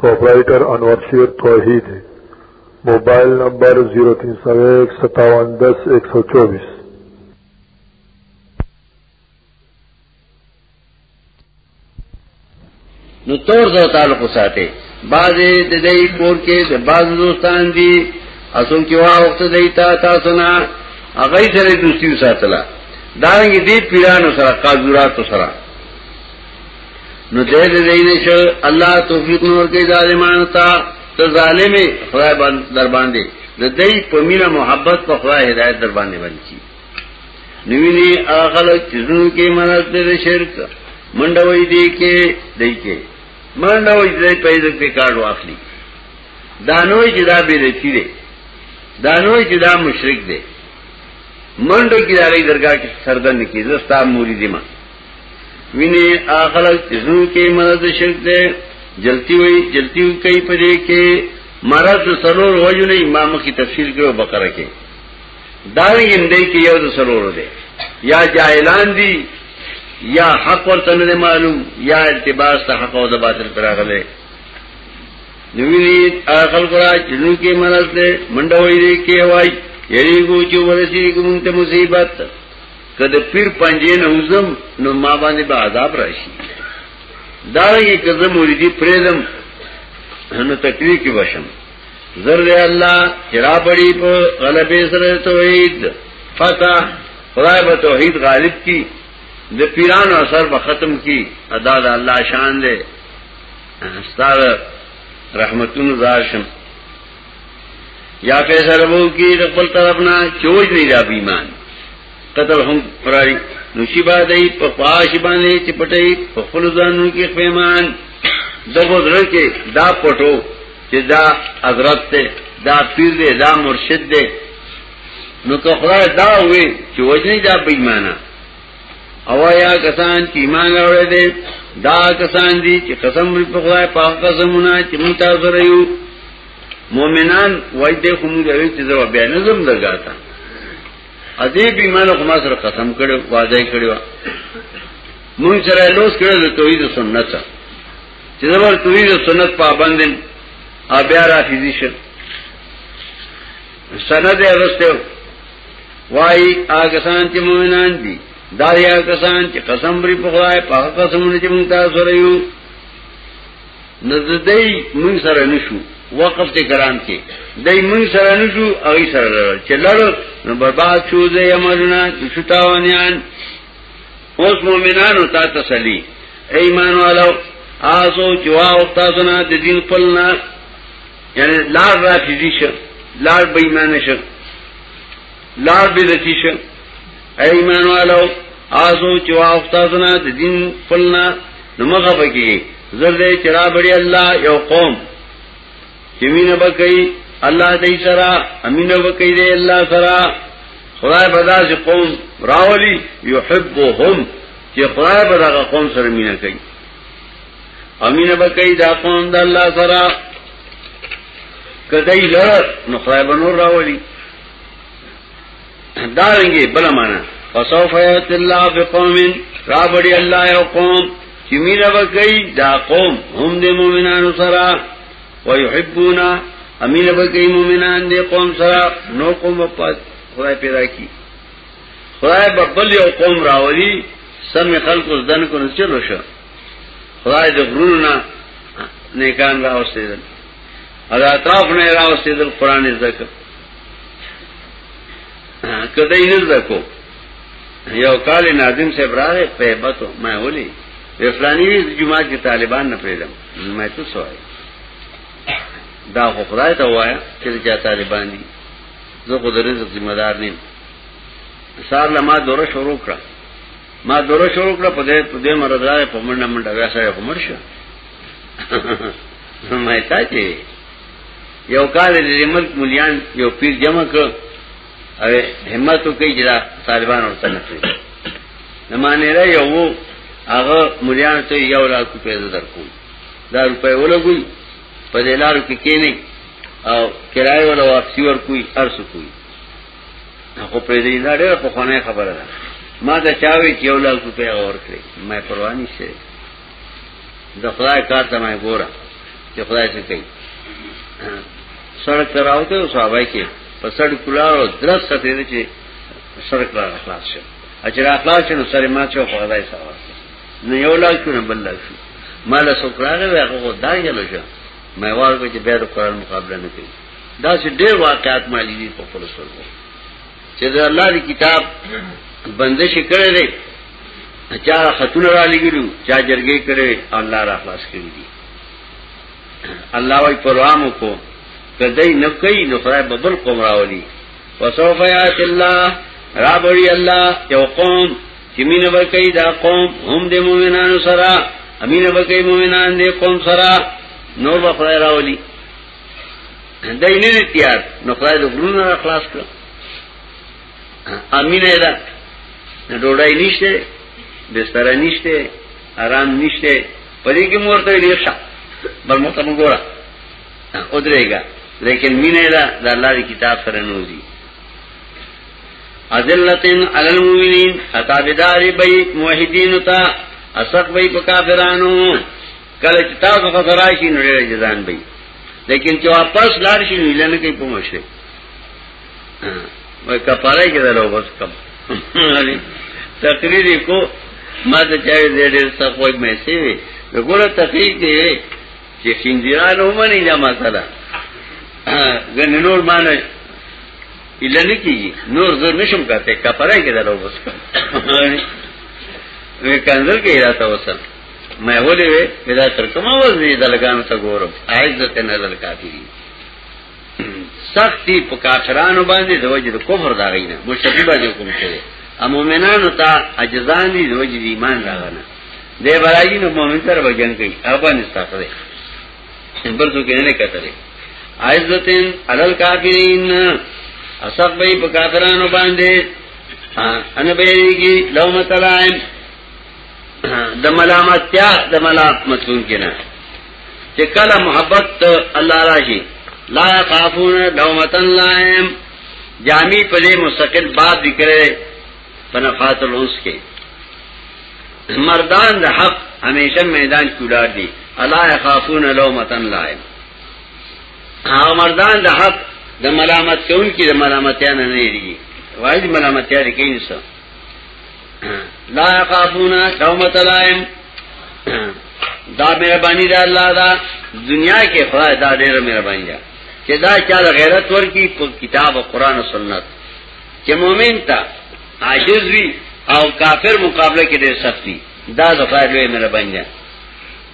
پروپرائیٹر انور شیر توحید موبائل نمبر 03015710124 نو تور زو تعلق ساته بعض د دې کور کې د بعض دوستان دي اسو کې وا وخت دی تا تاسو نه هغه سره دوستي وساتله دا رنګ دې پیرانو سره قاضورات سره نو دې دې نه چې الله توفیق نور کې ظالمان تا ته ظالمي خدای باندې در باندې د دې په مینا محبت په خدای هدایت در باندې ورچی نویني اخل چزو کې مرز دې شرک منډوي دې کې دې کې منډوي دې په دې کې کار واخلي دانوي چې دا به رچی دې دانوي چې دا مشرک دې منډو کې دغه درگاه کې سردن کې زستا موري دي ما ویني اخلق جزو کې مرض شرک ده جلتی وي جلتی کوي پرې کې مرض سرور وجو نه امام کی تفصیل کړو بقره کې دا یندې کې یو د سرور ده یا جاهلان دي یا حق ورته نه معلوم یا التباس ته حق او د باطل پر راغله نویني اخل کرا جنو کې مرض ده منډه وي دې کې وای یری ګو چې ورسې کوم ته مصیبت که د پیر پنجې نه وزم نو ما باندې به عذاب راشي دا یې کزه مریدي پرېدم نو تکلیف کې بشم زر دې الله چرا بڑی په غلبې سره توحید فتح خدای به توحید غالب کی د پیرانو اثر به ختم کی ادا د الله شان دې ستاره رحمتونو زاشم یا فیصله وو کی د خپل طرف نه چوج نه دا بیمان قتل هم فراری نشی باندې په پاش باندې چې پټي په خپل ځانو کې پیمان دغه درل کې دا پټو چې دا حضرت ته دا پیر دې دا مرشد دې نو که خدای دا وې چې وجنی دا بیمانه او یا کسان چې ایمان راوړی دی دا کسان دي چې قسم لري په خدای پاک قسمونه چې مونږ تاسو سره یو مؤمنان وای دې کوم دی چې زو بیا نه زم درګاتا ادي به ایمان خو ما سره قسم کړو وعده کړو مونږ سره لوس کړو د توحید سنت چې زبر توحید سنت پابند دي ا بیا را فزیشن سند ارسته وای هغه سان چې مؤمنان دي دا یا کسان چې قسم لري په خدای په هغه قسمونه چې موږ تاسو سره یو نزدې موږ سره نشو وقف ته کرام کې دای موږ سره نشو هغه سره لرل چې لړل نو برباد شو زه یمرنا شتاونیان اوس مؤمنانو ته تسلی ایمان والو آسو چوا او تاسو نه د دین خپل نه یعنی لار رافضی شو لار بېمانه شو لار بدعتي شو ایمان والو آسو چې وافتاسو نه د دین فلنا نمغه پکې زردې چرا بړي الله یو قوم چې مين بکئی الله دې سره امین بکئی دې الله سره خدای بدا چې قوم راولي يحبهم چې خدای بدا قوم سره مين کوي امینه بکای دا قوم د الله سره کدی لړ نو خدای بنور راولي دا رنګي بل معنا فسوف یات الله بقوم را بڑی الله یو قوم چې مینه بکای دا قوم هم د مؤمنانو سره ويحبونا امینه بکای مؤمنان دې قوم سره نو قوم په خدای پیدا کی خدای ببل یو قوم راولي سم خلق زدن کو نشلو شه خدای د غرونو نه نیکان راوستیدل او د اطراف نه راوستیدل قران زده کړ کله یې زده کو یو کال ناظم صاحب راغی په بتو ما ولي افلانی وی جمعه کې طالبان نه پیدم ما ته سوای دا خو خدای ته وایا چې چا طالبان دي زه خو د رزق ذمہ دار نیم سار لما دوره شروع کړه ما دوره شروع کړه په دې په دې مرز راغی په منډه منډه بیا سره عمر شو ما یې ساتي یو کال دې ملک مليان یو پیر جمع کړ او همت وکړي چې طالبان ورته نه کړی نه معنی را یو هغه مليان ته یو لا کو پیدا درکو دا روپې ولګوي په دې لارو کې کېنی او کرایه ولا واپسی ور کوي ارس کوي خو پرې دې دا ډېر په خونه خبره ده ما دا چاوي چې یو لال کوټه اور کړې مې پروا نه شي د خدای کار ته مې ګوره چې خدای څه کوي سړک راوته او صحابه کې په سړک کولارو درس ستې چې سړک را خلاص شي اجر خلاص شنو سره ما چې خدای سره نه یو لال کړم بل لال شو مال سوکراغه هغه دایې لږه مې ورغو چې بیا د قرآن مقابله نه کوي دا چې ډېر واقعات معلومي په خپل سره چې د الله دی کتاب بندش کړی دی چا خطون را لګیلو چا جرګې کړي الله را خلاص کړی دي الله وايي پروامو کو کدی نه کوي نو خدای به بل قوم راولي وسوف یات الله رابری الله یو قوم چې مين به کوي دا قوم هم د مؤمنانو سره امین به کوي مؤمنان دې قوم سره نور به خدای راولي دا یې نه تیار نو خدای د غرونو را خلاص کړ امینه ده ډوډۍ نشته بستر نشته آرام نشته پدې کې مورته دی ښه بل مو ته وګوره او درېګا لیکن مینه ده د الله دی کتاب سره نوځي ازلتن علی المؤمنین خطابدار بیت موحدین تا اسق بیت کافرانو کله چې تاسو خطر راشي نو ډېر جزان به لیکن چې واپس لاړ شي نو لنه کوي په مشه وای کفاره کې درو بس کم تقریر کو ما ته چا دې ډېر څه کوی مې سي وي وګوره تقریر کې چې خنديران هم نه دا مسله ګن نور معنی الا نکیږي نور زه نشم کاته کفاره کې درو بس کم وې کنځل کې راته وسه مې ولې وې دا تر کومه وزنې د لګانو ته ګورم عزت نه لړ کافي دي سختی په کافرانو باندې د وجه د کفر دا غینه مشرک باندې حکم کړي ا مؤمنانو ته اجزان دي د وجه د ایمان دا غنه د برایینو مؤمن سره بجنګ کوي افغانستان سره بل څه کې نه کتلې عزتن علل کافرین اسق به په کافرانو باندې ان به کی لومتلایم د ملامتیا د ملامت متون کې نه چې کله محبت الله راشي لا خافون دومتن لایم جامی په دې مستقل باب ذکر پنفات الانس کې مردان د حق همیشه میدان کولار دي الا خافون لومتن لایم هغه مردان د حق د ملامت کون کې د ملامتیا نه نه لري واجب ملامتیا لري کینسه لا قابونا دومت لائم دا میرا بانی دا اللہ دا دنیا کے خدا دا دیر میرا بانی دا چه دا چال غیرت ورکی پا کتاب و قرآن و سنت چه مومن تا عاجز وی او کافر مقابلہ کے دیر سخت وی دا دا خدا دیر میرا بانی دا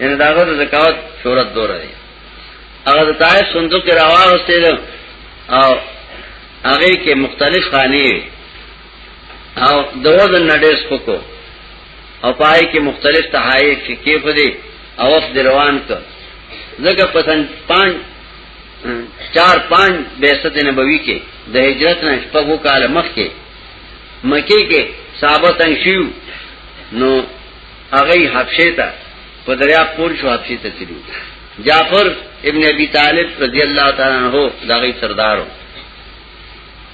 یعنی داغه د زکات شهرت دور دی هغه د تای صندوق کې راوستل او هغه کې مختلف خاني او دوز نډیس پکو او پای کې مختلف تحایف چې کې خدي او وخت روان ک زګه پسند 5 4 5 بیست نبوي کې د هجرت نه شپږو کال مخ کې مکه کې صحابه تنشیو نو هغه حبشه ته په دریا پول شو حبشه ته تلو جعفر ابن ابي طالب رضی الله تعالی عنہ دا غي سردارو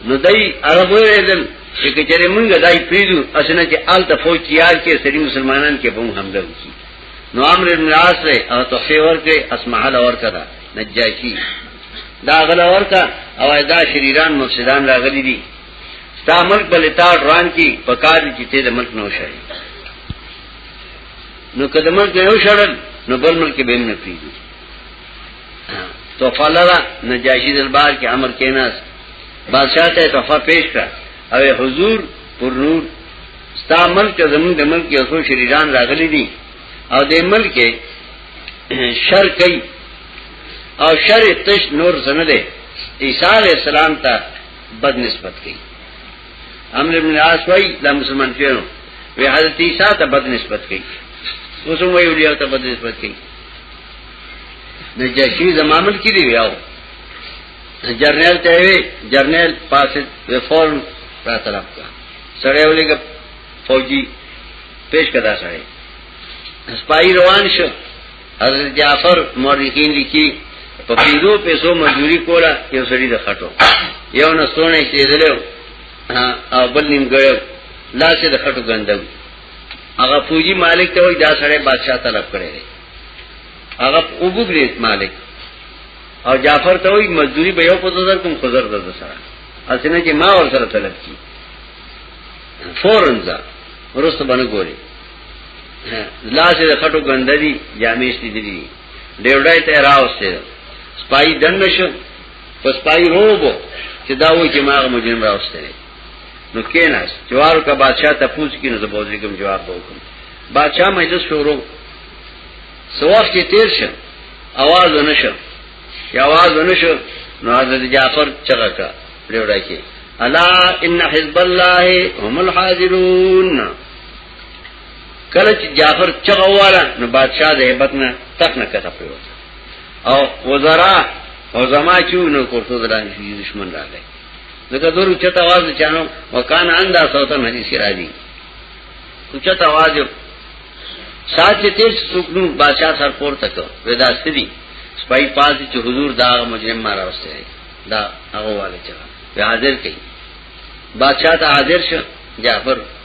نو دای عربو ویل چې کچره مونږ دای پیډو اسنه چې آل ته فوج تیار کې سری مسلمانان کې په حمله وکړي نو امر ابن العاص له او تخفی ورکه اسمحل ورکه دا نجاشی دا غلا ورکه او دا شریران مفسدان راغلي دي ستا ملک بلې تا ډران کی په کار چې ته د ملک نو شړې نو که د ملک یو شړل نو بل ملک به نه پیږي تو فلرا نجاشی دربار کې امر کیناس بادشاہ ته تحفه پیش کړ او حضور پر نور ستا ملک زمون د ملک یو څو شریران راغلي دي او د ملک شر کوي او شر تش نور زنه ده عیسی علیہ السلام ته بد نسبت کی امر ابن عاص وای دا مسلمان پیرو وی حضرت عیسی ته بد نسبت کی اوس هم وی اولیاء ته بد نسبت کی نجاشی زمامل کی دی یاو جرنیل ته وی جرنیل پاسه ریفورم را طرف کا سړی ولګ فوجي پیش کدا سړی سپای روان شو حضرت جعفر مورخین لیکي په پیرو پیسو مزدوری کوله یو سړی د خټو یو نسونه چې دلو او بل نیم ګړو لاسه د خټو ګندم هغه فوجي مالک ته وای دا سړی بادشاہ طلب کړي هغه وګورې مالک او جعفر ته وای مزدوری به یو په نظر کوم خزر درته سره اسنه چې ما ور سره طلب کی فورن ځه ورسته باندې ګوري لا سے خټو ګندلی جامې ستې دي ډېوډای ته راوسته سپای دنه شو پس پای روبو چې دا وای چې ماغه مجرم راوسته نو کیناس جوار کا بادشاہ ته پوښت کینو زه بوزي کوم جواب وکم بادشاہ مجلس شروع سواخ کې تیر شه आवाज ونشو یا आवाज ونشو نو حضرت جعفر چغه کا ډېوډای کې الا ان حزب الله هم الحاضرون کله چې جعفر چغه واله نو بادشاہ د hebat نه تک نه کته پریوت او وزرا او زما چې نو کوته درانه شي دشمن راغی لکه دورو چته आवाज چانو وکانه اندا صوتن حدیث راځي چته आवाज سات چې تیر سکنو بادشاہ سر پور تک ودا سړي سپای پاس چې حضور دا مجرم ما راوسته دا هغه والے چا حاضر کړي بادشاہ ته حاضر شو جعفر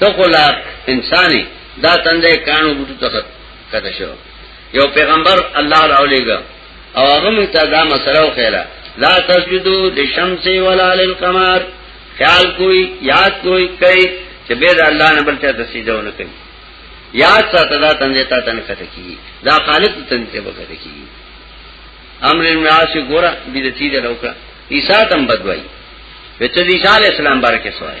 ته خو لا انساني دا تندې کانو بوټو ته کته شو یو پیغمبر الله راولېګا او هغه مونږ ته دا مسله وخیلا لا تسجدو للشمس ولا للقمر خیال کوئی یاد کوئی کوي چې به دا الله نه بل څه تسجده ونه کوي یاد ساته دا تندې ته تن کته کی دا خالق تندې ته وکړه کی امر الناس ګورا دې دې دې لوکا عیسی تم بدوي وچ دې عیسی علی السلام بارکه سوای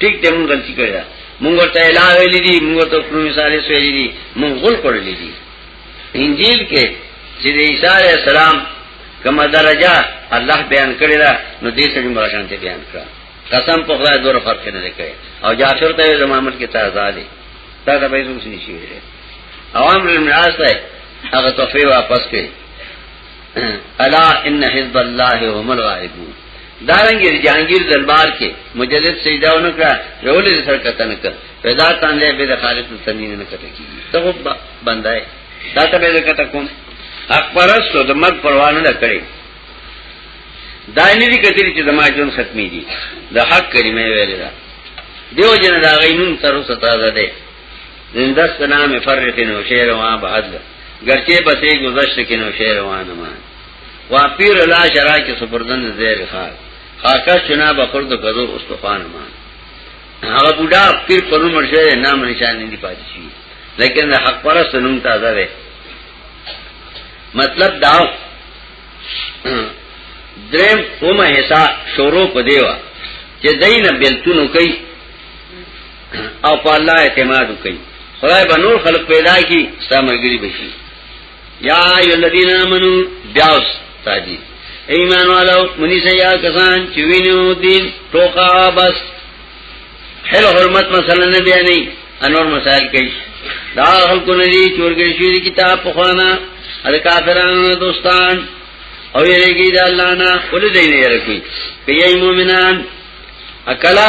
ټیک ته مونږ غلطي کړې ده مونږ ته اعلان ویلې دي مونږ ته خپل مثال سویلې دي مونږ غول کړلې دي انجیل کې چې د عیسی علی السلام کما درجه الله بیان کړی دا نو دې سړي مرشان ته بیان کړ قسم په خدای دور فرق نه کوي او جعفر ته زمامت کې تازه دي دا د پیسو نشي ویل عوام رمعاس ته هغه توفی واپس کړي الا ان حزب الله هم الغالبون دارنګي جهانگیر دربار کې مجلد سجده ونکړه رولې سر کته نه کړ پیدا تانځه به د خالق تنین نه کته کیږي ته بندای دا ته به کته کوم اکبرستو د مرګ پروا نه کړی دا نه دي کتلی چې زما جون ختمي دي د حق کلمه ویل دا دیو جن دا غینون تر اوسه تازه ده زندست نام فرق نو شعر وان بعد گرچه بسې گذشت کې نو شعر وان ما وا پیر لا شرا کې سپردن زیر خاک خاکا شنا بخور د غزو استخوان ما هغه بوډا پیر پرو مرشه نام نشان نه دی پاتې شي لیکن د حق پرست نوم تازه دی مطلب دا درم اومه حصہ شورو په دیوا چې دینه بلتونو کوي او په الله اعتماد وکړي خدای به نور خلق پیدا کی سامګری بشي یا ای الذین آمنو بیاس تاجی ایمان والو منی سیا کسان چې وینو دین ټوکا بس حل حرمت مسله نه دی نه انور مسائل کوي دا خلق نه دي چورګری شوی کتاب په خوانه ال کافرانو دوستان او یریږي د الله نه ولې دی نه یریږي کوي مؤمنان اکلا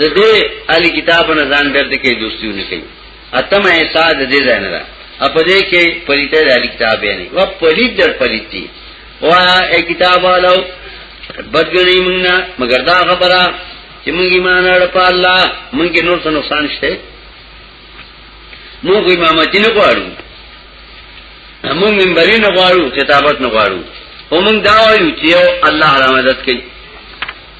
د دې علي کتاب نه ځان درته کې دوستیونه کوي اتم ایسا د دې ځای نه ده اپ دې کې پلیته د علي کتاب یې نه و پلیت در پلیتی وا ای کتاب والو بدګنی موږ نه مگر دا خبره چې موږ ایمان اړ په الله موږ کې نور څه نقصان شته موږ امامت نه غواړو موږ منبرین نه غواړو کتابت نه غواړو او موږ دا وایو چې الله علامت کوي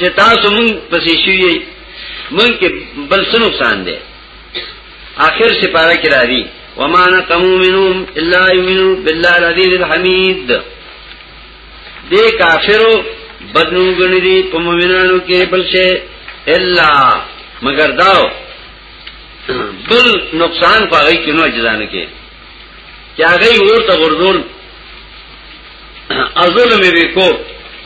چې تاسو مونږ پسې شوی مونږ کې بل څه نقصان دی آخر سپاره کې راځي وما نقموا منهم الا يؤمنوا بالله العزيز الحميد دې کافرو بدنو غني دي په مؤمنانو کې بل شي الا مگر داو بل نقصان پاگئی کنو اجزانو کې چې هغه ورته ورزول ازل مې وکړو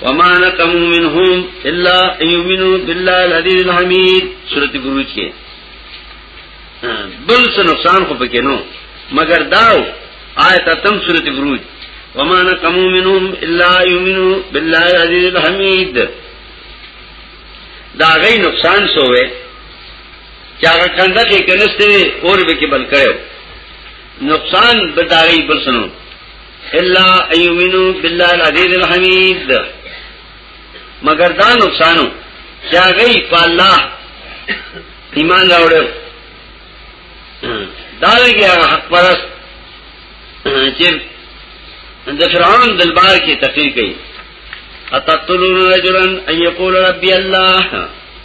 وما نقم منهم الا يؤمنوا بالله العزيز الحميد سورۃ بروج کې بل څه نقصان خو پکې نو مگر داو آیت تم سورۃ بروج وما نقم منهم الا يؤمنوا بالله العزيز الحميد دا غي نقصان سوې چې هغه کنده کې کنيسته اور به کې بل کړو نقصان به داغي بل سنو الا ايمنو بالله العزيز الحميد مگر دا نقصانو چې هغه په الله ایمان راوړل دا لګي هغه حق پرست چې د فرعون دلبار کې تقریر کوي اتقتلون رجلا ان يقول ربي الله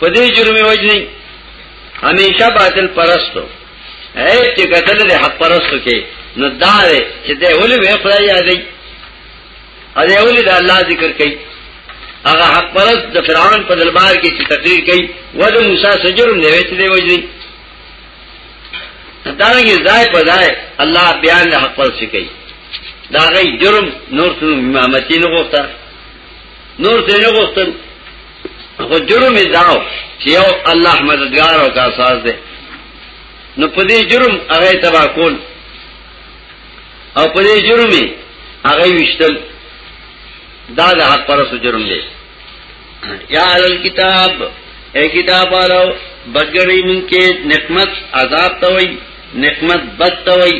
په دې جرمي وجني همیشه باطل پرستو عیب چې قتل دې حق پرستو کې نو دار چې دې ولې وې خدای یادې ا دې ولې د الله ذکر کوي هغه حق پرست د فرعون په دربار کې چې تقریر کوي و د موسی سجرم نه وېچ دی وځي دا یې ځای په ځای الله بیان له حق پرست کوي دا غي جرم نور څه امامتین غوښته نور څه نه غوښتل خو جرم یې داو چې یو الله مددگار او کاساز دی نو په دې جرم هغه تبا کول او په دې جرم یې هغه وشتل دا د حق پرسو جرم دی یا اهل کتاب اے کتاب والو بدګړی مونږ کې نعمت عذاب ته وای نعمت بد ته وای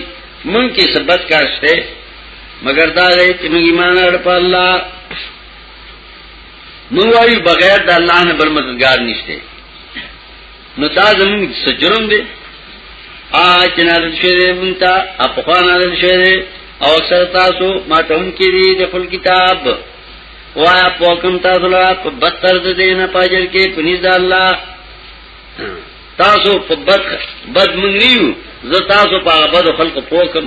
مونږ کې سبت کاشته مگر دا چې موږ ایمان اړ په الله مونږ وایو بغیر د الله نه بل مددگار نشته نو دا زموږ سجرم دی ا چې نازل شوی دی مونږ ته اپخوا نازل شوی دی او سر تاسو ما ته هم کې دی د خپل کتاب وایا پوکم تاسو لا په بدتر د دین پاجر کې پنځ د الله تاسو په بد بد مونږ نیو زه تاسو په بد خلق پوکم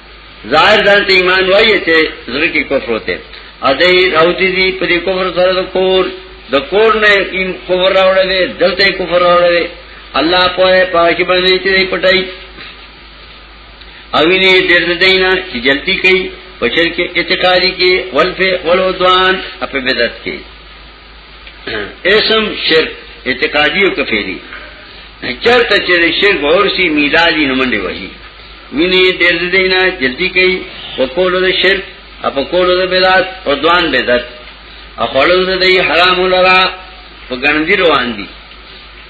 ظاهر ځان ته ایمان وایي چې زړه کې کفر وته ا دې راوتی دي په دې کفر سره د کور د کور نه ایم کفر راوړل دلته کفر راوړل الله په پاکي باندې چې پټای او ویني ډېر دینا چې جلتی کوي پچر کې اعتقادي کې ولفه ولودوان په بدعت کې اسم شرک اعتقادی او کفیری چرته چې شرک ورسی میلالی نمنډي وهي ویني ډېر دینا جلدی کوي په کولو د شرک په کولو د بدعت او دوان بدعت او خړل د دی حرام لرا په ګڼندې روان دي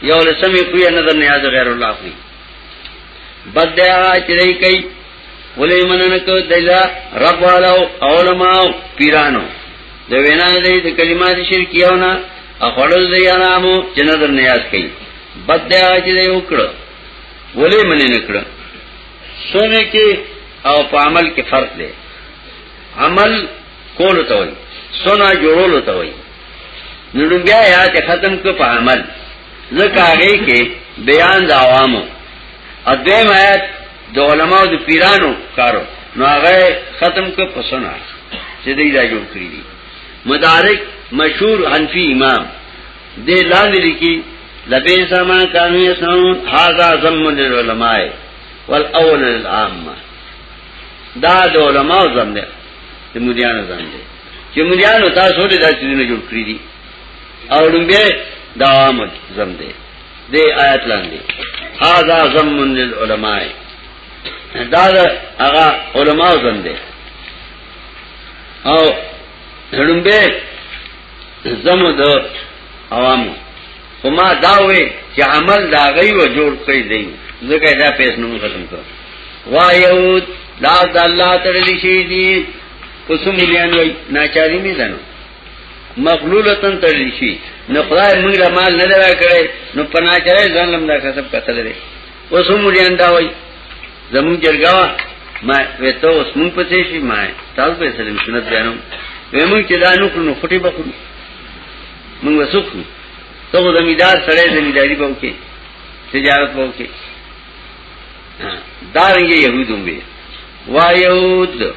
یو لسمې کوی نظر نیاز غیر الله کوي بدعا چې کوي ولی مننه کو دلا رب والو علماء پیرانو د وینا د کلمات شرکیاونه اخړل دی انامو چې نظر نیاز کړي بد دی چې دی وکړه ولی منی نکړه سونه کې او په عمل کې فرق دی عمل کول ته وي سونه جوړول ته وي نو بیا یا ته ختم کو په عمل ځکه هغه کې بیان د عوامو اځه ما د علماو د پیرانو کارو نو هغه ختم ک پسنه چې دې دا جوړ کړی دي مدارک مشهور حنفی امام دې لاندې لیکي لبی سما کانو یسنون هاذا ذم للعلماء والاول للعامه دا د علماو ذم دی د مليانو ذم دی چې مليانو تاسو دې دا چې نه جوړ کړی دي او لمبه دا عام ذم دی دې آیت لاندې هاذا زمن للعلماء دا هغه علماء زنده او لړمبه زمو د عوامو وما داوي چې عمل دا غي و جوړ کړی دی ځکه دا پیس نو ختم کړ وایو دا د الله تعالی شي دي کوسم لیان وای ناچاری می دنو مغلولتن تړل شي نو خدای موږ له مال نه درا کړي نو پنا چره ځان لم دا کسب کتل لري اوس موږ یې اندا وای زمون جرګاوا ما وته اوس موږ پته شي ما تاسو به سلام سنت بیانو ومن چې دا نو کړو خټي بخو موږ وسوکو ته زمیدار سره زمیداری به وکي تجارت به وکي دا رنګ يهودوم به وا يهود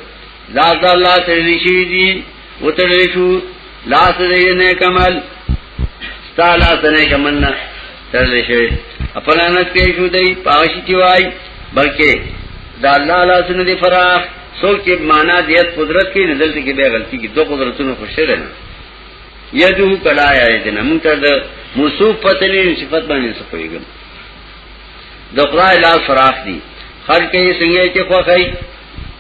دا الله سره شي دي وتړل شو لاس دې نه کمل ستا لاس نه کمل نه تړل شي خپل انس کې شو دی پاوشي کی وای بلکې دا الله لاس نه دی فراخ سوچ کې معنا دیت قدرت کې نزل کې به غلطي کې دوه قدرتونو خوش شي نه یدو کلا یا دین موږ ته د موصوف پتنی صفات باندې څه کویګم د خدای لاس فراخ دی خلک یې څنګه چې خوخی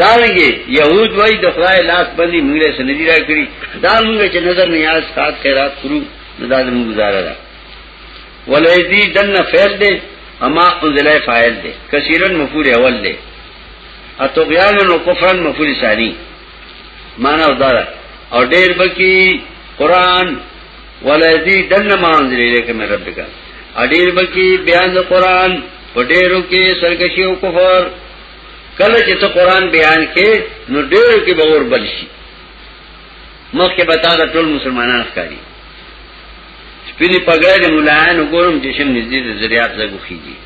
دارنګي يهود وای د خدای لاس باندې موږ له سندي را کړی دا موږ چې نظر نیاز خاط خیرات کړو دا د موږ گزاره ده ولایدی دن فعل دې اما انزلای فاعل دې کثیرن مفعول اول دې اتوغیان او کفرن مفعول ثانی معنا دا او ډېر بکی قران ولایدی دن ما انزل الیک من ربک اډیر بکی بیان د قران په ډېرو کې سرکشي او کفر کله چې ته قران بیان کې نو ډېر کې به اور بل شي مخکې به تا ټول مسلمانان ښکاري سپینې پګړې د مولایانو ګورم چې شم نږدې د زریات لګوخیږي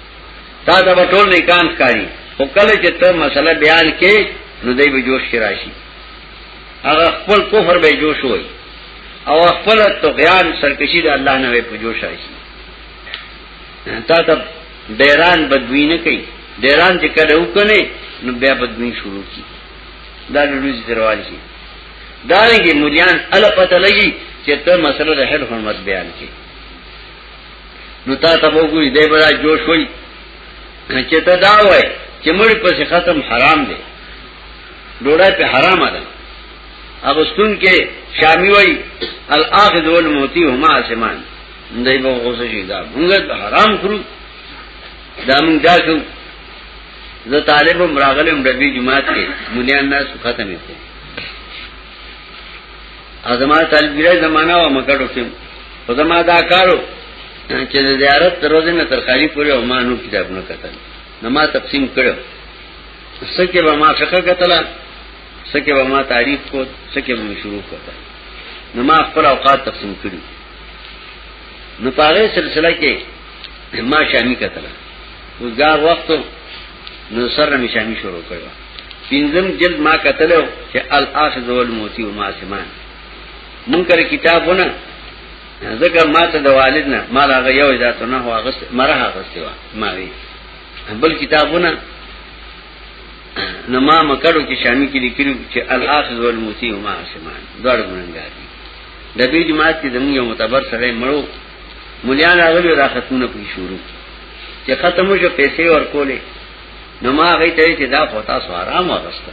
تا ته به ټول نیکان ښکاري خو کله چې ته مسله بیان کې نو دای به جوش کې راشي هغه خپل کفر به جوش وای او خپل طغیان سرکشی د الله نه په جوش راشي تا ته ډیران بدوی نه کوي ډیران چې کله وکنه نو بیا بدوی شروع کی دا لویز درواز شي دا لګي مليان ال پته لګي چې ته مسله د هر حرمت بیان کی نو تا ته وګوري دې بڑا جوش وای چې ته دا وای چې مړ پسې ختم حرام دی ډوړای په حرام ده اغستون کې شامی وای الاخذ والموتی هما اسمان دای په غوسه شي دا موږ ته حرام خورو دا موږ دا شو زه طالب مراغلم ربي جماعت کې مليان نه ختمې کړې ازما طالب ګره زمانہ و مکړو سم په زما دا کارو چې زیارت تر ورځې نه تر خالي پورې او ما نو کتابونه کتل نو ما تقسیم کړو سکه به ما فقہ کتل سکه به ما تعریف کو سکه به شروع کتل نو ما خپل اوقات تقسیم کړو نو پاره سلسله کې ما شامی کتل وزګار وخت نو سره می شامی شروع کړو پینځم جلد ما کتل چې الاخذ والموتی وما سمان منکر کتابونه ځکه ما ته د والد نه ما لا غيو اجازه ته نه هو غست مره غست وا ما وی بل کتابونه نما مکرو کې شامی کې لیکلو چې الاخذ والموتی وما سمان دوړ ګنګاری دبی جماعت کی زمون یو متبر سره مړو ملیان آغلی را ختمونه پی شروع چه ختمو شو پیسې ورکولې نو ما هغه ته چې دا فوتا سو آرام واغسته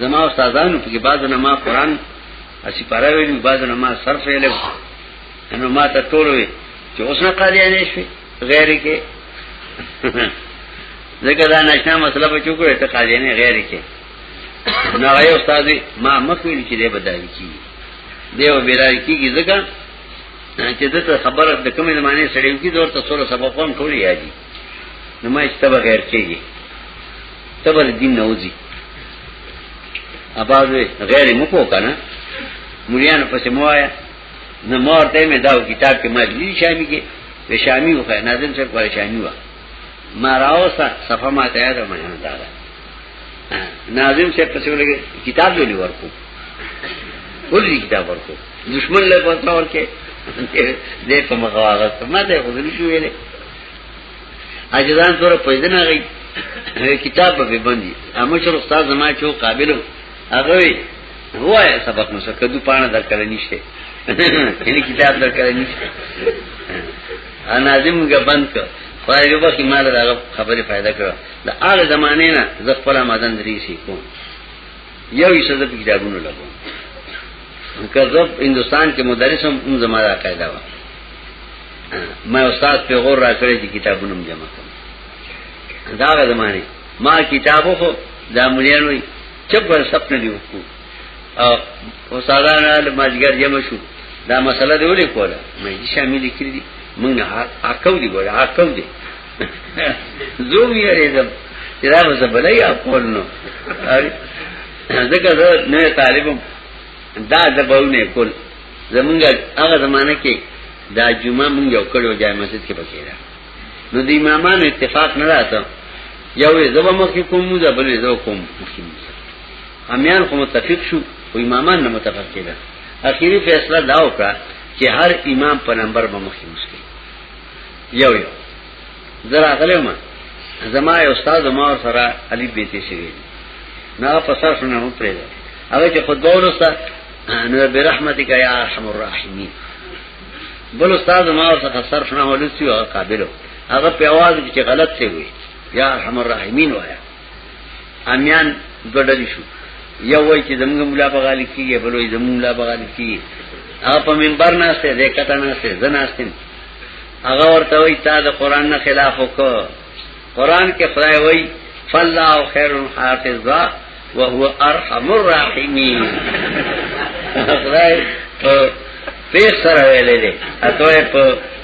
زما استادانو په کې بعضو نه ما قران اسی پاره ویلو بعضو نه ما صرف ویلو نو ما ته ټول وی چې اوس نه قاضیانې شي غیر کې ځکه دا نشنا مسله په چوکو ته قاضیانې غیر کې نو یو استاد ما مخویل چې دی بدایي کی دیو بیرای کیږي ځکه چې دته خبره د کومې زمانه سړیو کی دور ته سره سبق هم ټول یادي نو ما چې تبه غیر چیږي تبه دین نوځي اباز غیر مکو کنه مليانو پسې موایا نو مور ته مې دا کتاب کې ما دې شامي کې به شامي وخه ناظم صاحب پر شامي و ما راوسه صفه ما تیار مې نه دارا ناظم سے پسے لگے کتاب جو لیور کو کل دی کتاب ور کو دشمن لے پتہ ور کے دے پا مخواغت ما تے خود نشو ویلے اجزان تورا پیدن آگئی کتاب پا بندی اما چل استاد زمان چو قابلو اگوی هو ہے سبق نسا کدو پانا در کرے نشتے یعنی کتاب در کرے نشتے ناظم گا بند کر خواهی بخی مال را خبری فائدہ کرو د هغه زمانه نه زه خپل آمدن ریسی کوم یو یې صدف کتابونه لګوم کذب هندستان کې مدرسم هم زماره قاعده و ما استاد په غور راکړی چې کتابونه جمع کړم دا هغه زمانه ما کتابو خو دا مليانو چپ ور سپ نه دی وکړو او استادانو له ماجګر جمع شو دا مسله دی ولې کوله مې شامل کړی دي موږ نه حق کو دي ګوره حق کو دي زوم یې ریدم چې دا به بلې یا کول نو ځکه زه نه طالبم دا د بونه کول زمونږ هغه زمانہ کې دا جمعه مونږ یو کړو جای مسجد کې پکې را نو د امامانو اتفاق نه راته یو یې زبا مخ کې کوم موږ بلې زو کوم مخکې امیان خو متفق شو او امامان نه متفق کېده اخیری فیصله دا وکړه چې هر امام په نمبر به مخکې مسکي یو یو زرا غلې ما زما یو استاد ما سره علی بیتی شي نه په سر شنو نو پرې هغه چې خود بولستا نو به رحمتک یا ارحم الراحمین بل استاد ما سره سر شنو ولسی او قابلو هغه په आवाज کې غلط څه وي یا ارحم الراحمین وایا امیان ګډل شو یو وای چې زمونږ مولا بغالی کیږي بل وای زمونږ مولا بغالی کیږي هغه په منبر ناشته ده کته ناشته ده ناشته هغه ورته وای تا د قران نه خلاف وکړ قران کې خدای وای فالله خیر حافظا وهو ارحم الراحمین خدای په پیسره ویلې ده اته په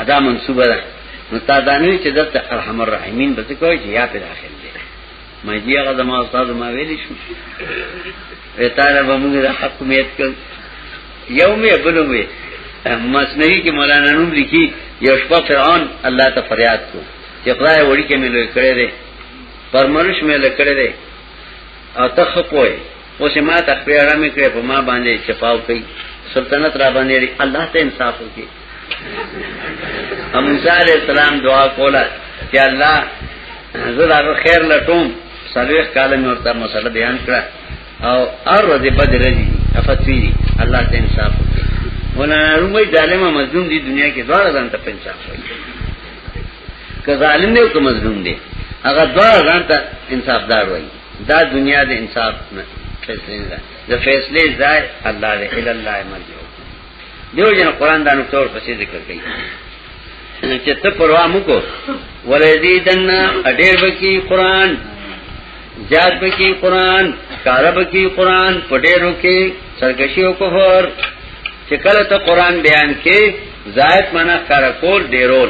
ادا منصوبه ده نو تا دانوی چې دلته ارحم الرحیمین به څه کوي چې یا په داخل دی ما دې هغه د ما استاد ما ویلی شو وتاره به موږ د حکومت کړ یو مې بلوي مسنوی کې مولانا نوم لیکي یو شپه فرعون الله ته فریاد کو چې خدای وړي کې مې لوي کړې ده پرمرش مې لکړې ده او ته خو پوي اوس ما ته خپل اړه مې کړې په ما باندې چپاو کوي سلطنت را باندې لري الله ته انصاف وکړي موسی عليه السلام دعا کوله چې الله زه دا خیر لټوم سلوخ کال مې ورته مسله بیان کړه او ار ورځې بد ورځې افتوی دي الله ته انصاف وکړي ونه رومي ظالمه مظلوم دي دنیا کې دوه ځان ته انصاف وکړي که ظالم دی او که مظلوم دی هغه دوا ځان ته انصاف دار وای دا دنیا د انصاف نه فیصله نه ده د فیصله ځای الله دی الا الله مرجو دیو جن قران دا نو تور پسې ذکر کوي چې ته پروا مکو ولذیدن اډیر بکی قران زیاد بکی قران کار بکی قران پډیرو کې سرکشیو کفر چې کله ته قران بیان کې زائد مانا کارکول ډیرول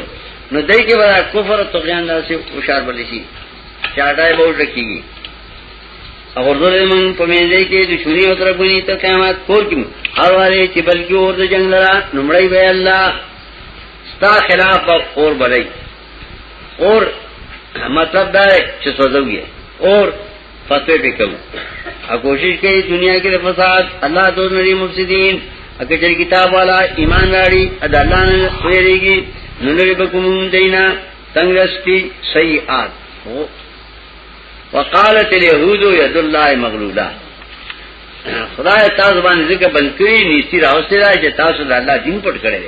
نو دای کې ولا کفر او طغیان داسې اشار بل شي چاډای به ورکیږي اور ذره من په مېزه کې د شونی او تر بنی ته قیامت کور کې هر واره چې بلګي اور د جنگ لرا نمړی به الله ستا خلاف اور بلای اور مطلب دا ہے چھ سوزو گیا اور فتوی بکم اکوشش کئی دنیا کے فساد اللہ تو نری مفسدین اکر چل کتاب والا ایمان راڑی اد اللہ نے خویرے گی ننری بکم دینا تنگ رستی سیئات وقالت الیہود ید اللہ مغلولہ خدای تاسو باندې ځکه بند کړی نیستی راوستي راځي تاسو د الله دین پټ کړی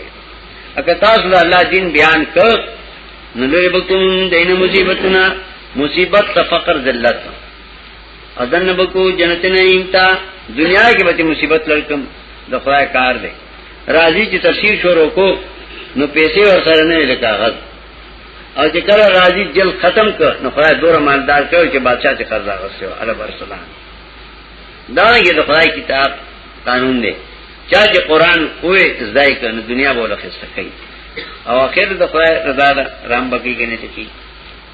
اګه تاسو د الله دین بیان کړ نو لري بکم دین مصیبتنا مصیبت ته فقر ذلت اذن بکو جنت نه ایمتا دنیا کې به مصیبت لړکم د خدای کار دی راضی چې تفسیر شروع کو نو پیسې ور سره نه لکاغت او چې کله راضی جل ختم کړ نو خدای دوره مالدار کړ چې بادشاہ ته قرض غوښتو الله برسلام دا یې د خدای کتاب قانون دی چا چې قران کوی زای کنه دنیا بوله خسته کوي او اخر د خدای رضا ده رام بکی کې نه تکي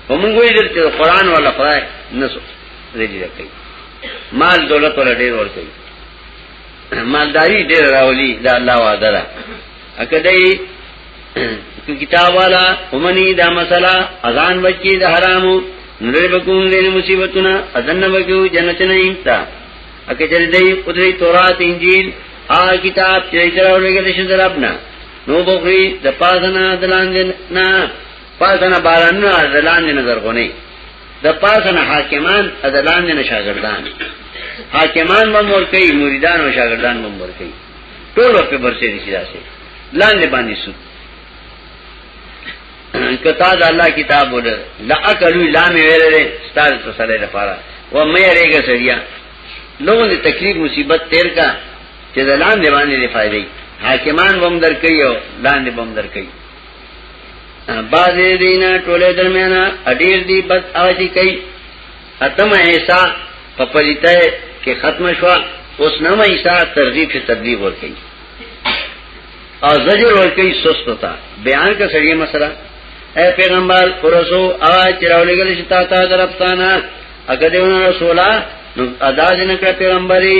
هم ګوي دل چې قران ولا خدای نسو رېدي راکې مال دولت ولا ډېر ورته مالداری ډېر راولي دا الله وعده ده اکه دای کتاب والا همني دا مسله اذان بچي د حرامو نړۍ بکون دې مصیبتونه اذن بکو جنت نه ایمتا اکه چې دې قدرت تورات انجیل آ کتاب چې تر اورګه دې شذرابنا نو بخری د پاسنا دلاندې نه پاسنا بارانو دلاندې نه زرغونی د پاسنا حاکمان دلاندې نه شاګردان حاکمان به مور کوي مریدان او شاګردان به مور کوي ټول په برسه دي راځي لاندې باندې سود کتا د الله کتاب ول لا اکلو لا مې ویلې ستاره ته سره لپاره و مې رېګه سړیا لوګو دې تکلیف مصیبت تیر کا چې د لاندې باندې دی فائدې حاکمان بم درکې او لاندې بم درکې بعضې دینه ټوله درمیانه اډیر دی بد اوتی کوي اتم ایسا په پلیته کې ختم شو اوس نو ایسا ترغیب ته تبلیغ ور کوي او زجر ور کوي سست ہوتا بیان کا سړی مسله اے پیغمبر ورسو اواز چراولګل شتا تا درپتانا اګه دیونه رسولا نو ادا جن کړ پیغمبري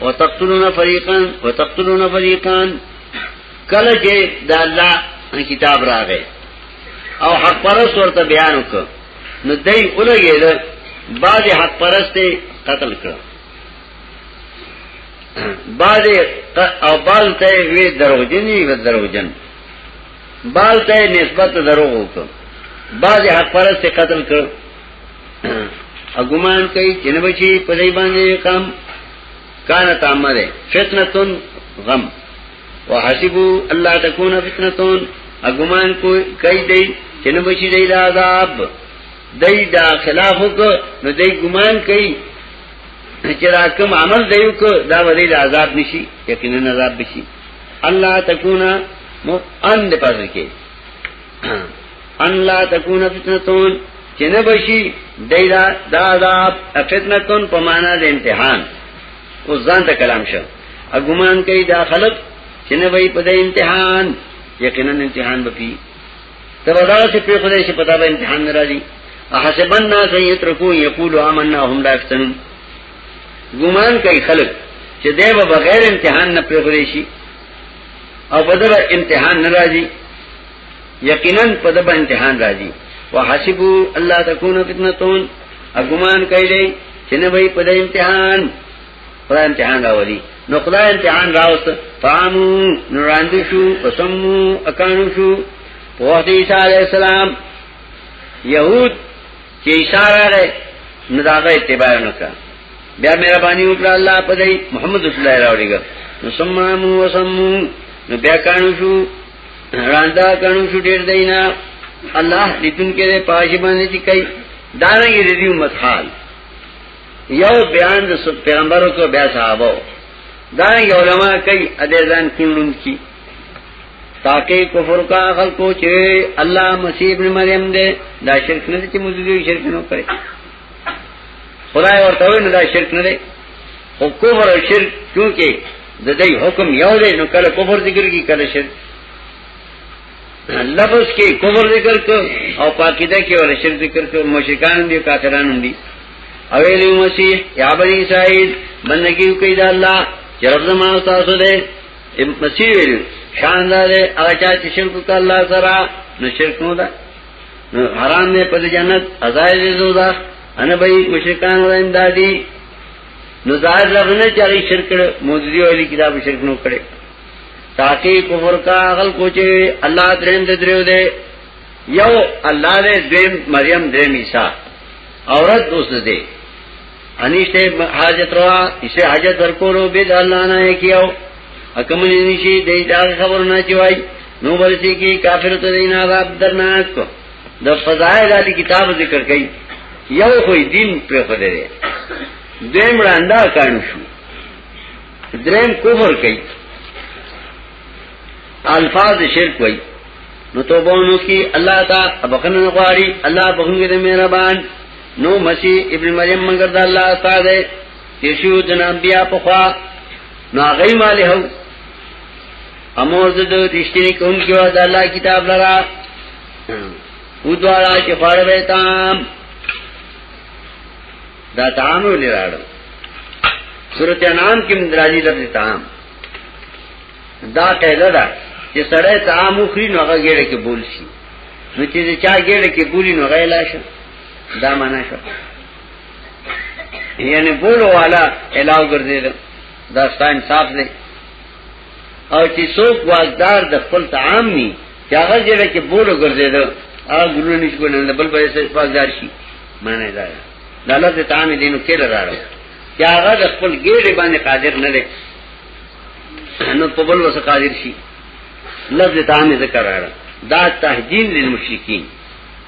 وتقتلون فريقا وتقتلون فريقا کله چې د الله کتاب راغی او حق پرست ورته بیان وکړ نو دای اولګید بعض حق پرست قتل کړ بعض او بعض ته وی دروغجنی و دروغجن بعض ته نسبت دروغ وکړ بعض حق پرست قتل کړ اګومان کوي چې نه بچي په دې باندې کم کان تامه ده فتنتون غم وحسبو الله تكون فتنتون اګومان کوي کوي دې چې نه بچي دې عذاب دې دا خلاف کو نو دې ګمان کوي چې را کوم عمل دیو کو دا ولې عذاب نشي یقینا عذاب بشي الله تكون مو ان دې پاتې کې ان لا تکون فتنتون چې نه بشي دایدا دا دا فتنتون په معنا د امتحان او ځان ته کلام شه اګومان کوي دا خلق چې نه وي په دې امتحان یقینا امتحان بکی ته ودا چې په خدای شي پتا به امتحان ناراضي احسب الناس یترکو یقول آمنا هم لا یفتنون ګومان کوي خلق چې دیو بغیر امتحان نه پرې شي او په دغه امتحان ناراضي یقینا په دغه امتحان راځي وحسبو الله تكون فتنتون اګمان کوي چې نه وي په دغه امتحان په امتحان راولي نو خدای امتحان راوست فامو نوراندو شو قسمو اکانو شو په وخت عیسی علی السلام يهود چې اشاره لري نو دا غي اتباع نکا بیا مهرباني وکړه الله په دې محمد رسول الله راوړيګا نو سمامو وسمو نو بیا کانو شو راندا کانو شو ډېر دینا الله لیدون کې دې پاجي باندې چې کوي دا نه یې دې امت حال یو بیان د پیغمبرو کو بیا صحابه دا یو علماء کوي اده ځان کیندون کی تاکہ کفر کا اغل کو چھے اللہ مسیح ابن مریم دے دا شرک نہ دے چھے مزدی شرک نہ کرے خدای ورته وی نه دا شرک نه دی او کفر او شرک چونکه د دې حکم یو دی نو کله کفر ذکر کی کله شرک لفظ کې کفر ذکر کو او پاکیده کې ول شرک ذکر کو مشرکان دي کافرانو دي او ایلی مسیح یا بنی اسرائیل بندگی کوي د الله چې رب زمانه تاسو دې ابن مسیح ویلو شان دا دے اغچا چی شرکو کا اللہ سرا نو شرکو دا نو حرام دے پد جنت ازائی دے دو دا انا بھئی مشرکان و امدادی نو ظاہر لغنہ چاہی شرک کرے موجودی والی کتاب شرک نو کرے تاکہ کفر کا اغل کوچے اللہ درین دے دریو دے یو اللہ دے دویم مریم درین عیسیٰ عورت دوست دے انشته حاجت روا اسے حاجت ورکولو بید اللہ نا یکیو اکمل نشی دی داغ خبر نا چوائی نو برسی کی کافر تو دین عذاب درناک کو دا فضائل علی کتاب ذکر کئی یو خوی دین پر خدر ہے دویم راندا کانو شو درین کفر کئی الفاظ شرک وئی نو توبہ انو کی اللہ تا بخنن غواری اللہ بخنن کے دے میرا بان نو مسیح ابن مریم منګر د الله استاد دی چې شو د انبیا په خوا نو هغه مالې هو امور د رښتینی کوم کې و د الله کتاب لرا او دواړه چې فاړ وې تام دا تام ولې راړو سورۃ انعام کې مدراجی لفظ تام دا قاعده ده چې سړی تام خوري نو هغه ګډه کې بول شي نو چې چا ګډه کې بولی نو غیلا شي دا معنا شو یعنی بولو والا علاو ګرځي دا ستا انصاف دی او چې څوک واغدار د خپل تعام ني چې هغه جره کې بولو ګرځي دا هغه ګلو نشي کولای بل به سر پاسدار شي معنی دا ده د الله د تعام دینو کې راغله چې هغه د خپل ګېډې باندې قادر نه دی نو په بل وسه قادر شي لفظ تعام ذکر راغله دا تهجین للمشرکین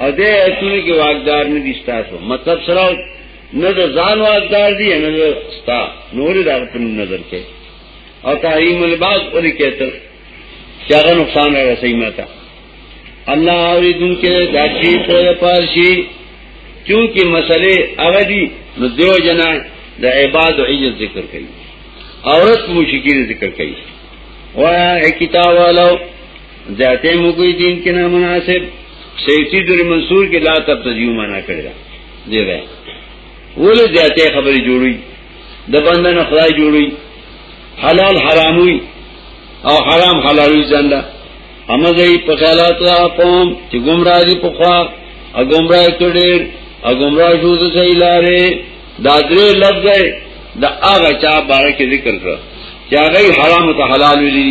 او دې ایتونه کې واقدار نه دي تاسو مطلب سره نه د ځان واقدار دي نه ستا نور دا په نظر کې او تحریم الباغ ولې کېته چې هغه نقصان راځي ماته الله اوریدون کې دا چې په پارشي چونکه مسئله هغه دي نو دیو جنا د عباد او عجز ذکر کوي عورت مشکین ذکر کوي وایا کتاب والو زیاته مو کوئی دین کې نه مناسب سیتی در منصور کې لا تب تجیو معنا کړی دی وای ول زیاته خبرې جوړوي د بندنه خدای جوړوي حلال حراموي او حرام حلالوي ځنده امزه په خیالات را قوم چې گمراه دي په خوا او گمراه کړي او گمراه شو د صحیح لارې دا درې لفظ دی دا هغه چا بارے کې ذکر کړ چې هغه حرام ته حلال ویلي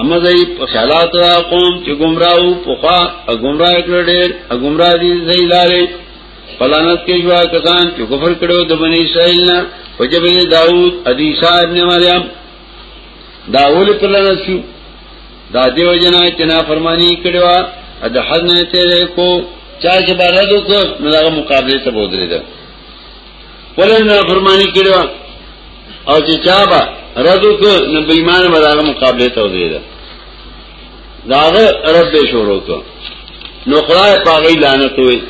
اما زئی په خیالات را قوم چې گمراهو پوخا او گمراه کړ ډېر او گمراه دي زئی لارې فلانت کې جوا کسان چې کفر کړو د بنی اسرائیل نه وجبه داوود ادیسا ابن مریم داول پر لنت شو دا دیو جنا چې نا فرمانی کړو ا د حد نه تیرې کو چا چې بارد وکړ نو دا مقابله ته بودرې ده ولې نه فرمانی کړو او چې چا به ردو کو نو بې ایمان به داغه مقابله ته ودرېده داغه رد به شروع کو نو خدای پاغی لعنت وي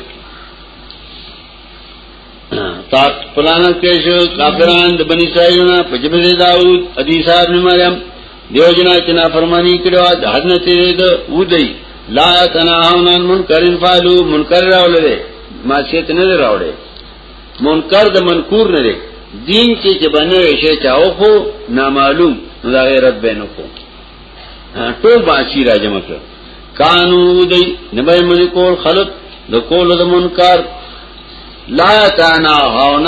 تا پلانت کې شو کافران د بنی اسرائیلونو په جبه داوود حدیث ابن مریم دیو جنا چې نه فرمانی کړو د حد نه تیرې ده و دی لا تناهون عن منکر فعلوا منکر راولې معصیت نه راوړې منکر د منکور نه دی دین کې چې بنوي شي چاو خو نامعلوم دا غیرت بینو کو ټول باسی را جمع کړ کانو دی نبی من کول خلق د کول د منکر لا تناهون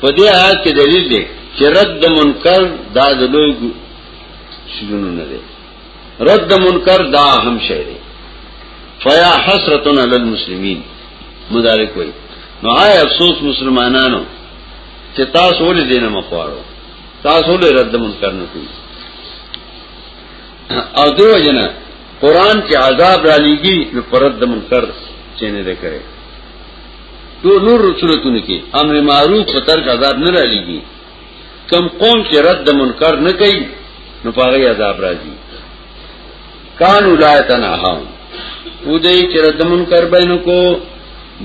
په دې آیات کې دلیل دی چې رد د منکر دا د لوی شګونو نه دی رد د منکر دا هم شی دی فیا حسرتن علی المسلمین مدارک وای نو آی افسوس مسلمانانو چې تاسو ولې دینه مخواړو تاسو ولې رد منکر نه کوي او دیو جنا قران کې عذاب را لېږي نو پرد منکر چې نه ده کړی تو نور صورتونو کې امر معروف په ترک عذاب نه را لګي کم قوم چې رد منکر نه کوي نو پاره عذاب راځي کان ولایتنا ها و دې چې رد منکر بینو کو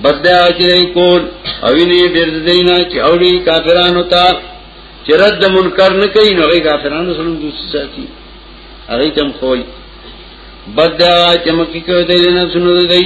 بدیا چې کول او نه ډېر دینا چې اوري کافرانو ته چې رد منکر نه کوي نو هغه کافرانو سره دوستي ساتي هغه تم خوي بدیا چې مکه کوي د نه سنو دی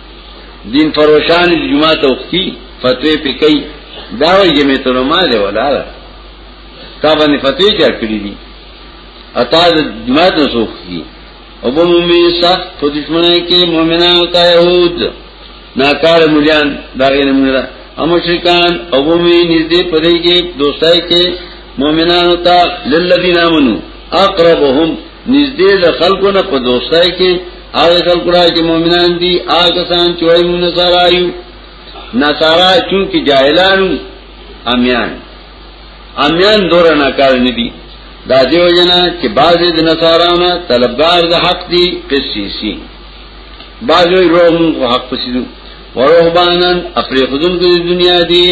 دین فروشان جمعه ته وختي فتوی پې کوي دا وایي چې مې ته نو ما دی ولاله تا باندې فتوی چا کړی دي اتا د جمعه ته سوخي او په مومي سخت په دشمنه کې مؤمنانو ته يهود ناکار مليان دا غیر مونږه او مشرکان او مومي نږدې پدې کې دوستای کې مؤمنانو ته للذین امنو اقربهم نږدې د خلکو نه په دوستای کې هغه خلکو را چې مؤمنان دي هغه سان چې وایي مونږ سره یو نصارا چونکی جاهلانو امیان امیان دور نه کار نه دي دا دیو جنا چې بعض د نصارانو طلبګار د حق دي قصيسي بعض یې روغ مو حق پسیدو ورهبانن افریقدون کې دنیا دي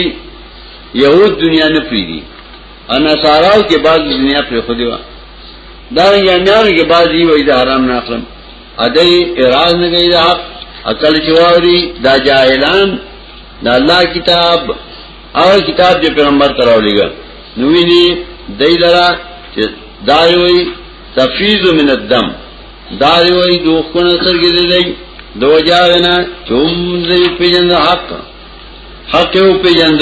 يهود دنیا نه پریدي انا ساراو کې بعض دنیا پر خو دیوا دا یا نار کې بعض دی وای دا حرام نه اخلم ادای اراز نه گئی دا عقل چواری دا جاهلان دا الله کتاب او کتاب چې پیغمبر تراو لګا نو ویني دای لرا چې دا وی تفیز من الدم دا وی دوه کونه سرګې دی دو جاونا چوم دی پیجند حق حق او پیجند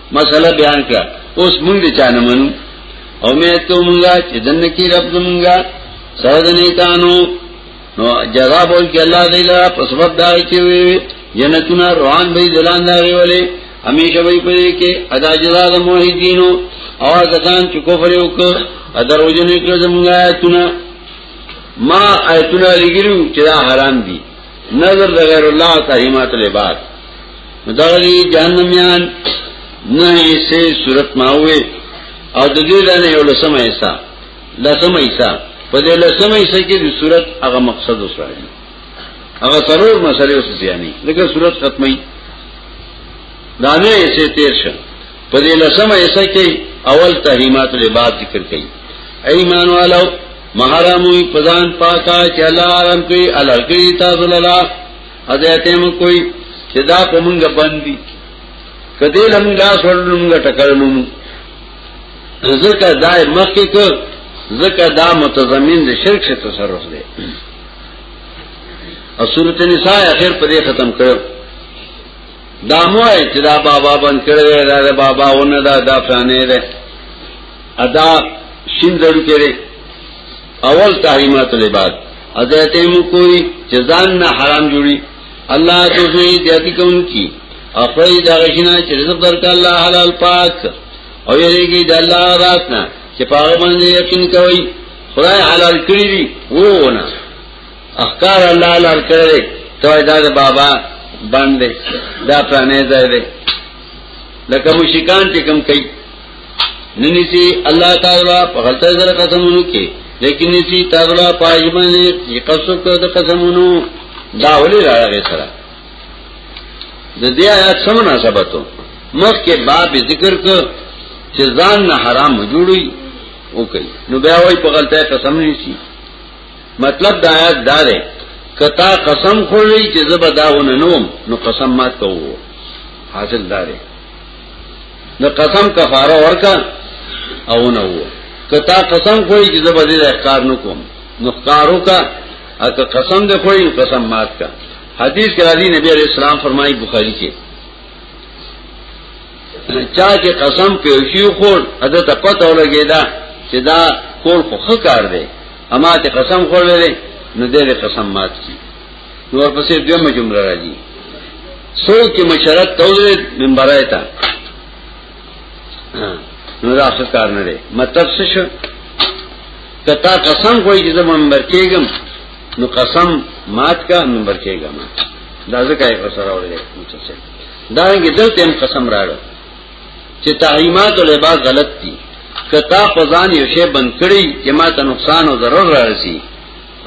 مسله بیان کړه اوس مونږ دې چانه منو او مې ته مونږه چې دنه کې رب زمونږه سره د نیکانو نو جزا بول کې الله دې لا په سبب دا چې وي جنتونه روان به دلان دا ویولې همیشه وي په دې کې ادا جزا د موحدینو او ځان چې کفر یو کو ادروجنې کې زمونږه آیتونه ما آیتونه لګیرو چې دا حرام دي نظر د غیر الله تعالی ماته لباس مدغری جهنميان نه یې سه صورت ماوي او د دې لنه یو لسمه ایسا لسمه ایسا په دې لسمه ایسا کې د صورت هغه مقصد وسره هغه ضرور مسلې اوس ځاني لکه صورت ختمي دا نه یې سه تیر شه په دې لسمه ایسا کې اول تحریمات له بعد ذکر کړي ایمان والو محرموی پزان پاکا چې الله آرام کوي الله کوي تاسو لاله حضرت مو کوئی چې دا په مونږه باندې کدی لمون لا سوړل مونږه ټکرلو مو ذکر دای مخکې کو ذکر دا متضمن د شرک سے تصرف دی او سورۃ النساء اخر په دې ختم کړو دا مو چې دا بابا بند کړی دا, دا بابا ونه دا دا فانه ده ادا شین درو کړي اول تحریمات العباد ازیته مو کوئی جزان نه حرام جوړي الله دوی دیاتی کوم کی اخوی دا غشنا چې رزق درک الله حلال پاک او یریږي د الله راتنا چې پاغه باندې یقین کوي خدای حلال کړی دی وونه احکار الله لار کړی ته دا د بابا باندې دا پرانه ځای دی لکه مشکان چې کوم کوي ننیسی الله تعالی په غلطه سره قسمونو کې لیکن نسی تعالی پای باندې چې قسم کو د قسمونو دا ولې راغی سره د دې آیات سم مناسبتو مخکې باب ذکر کو چې ځان نه حرام جوړي او کوي نو بیا وای په غلطه قسم نسی مطلب دا آیات دا دی کتا قسم خورلی چې زبا داونه نوم نو قسم مات کوو حاصل داره د قسم کفاره ورکا او نه وو کتا قسم کوئی چې زبر دې احکار نو کوم نو احکارو کا اته قسم دې کوئی قسم مات کا حدیث کې راځي نبی عليه السلام فرمایي بخاری کې چا چې قسم پیوشیو خور اده ته پته ولګی دا چې دا کول خو ښه کار دی اما ته قسم خور لري نو دې قسم مات کی نور پسې دویمه جمله راځي څوک چې مشرت تولید منبرای تا نو دا څه کار نه دی مطلب څه شو کتا قسم کوئی چې زما منبر کېږم نو قسم مات کا منبر کېږم دا ځکه یې سره اورلې دا رنګ دلته هم قسم راړو چې تعلیمات او لباس غلط دي کتا خدان یو شی بند کړی چې ما ته نقصان او ضرر راځي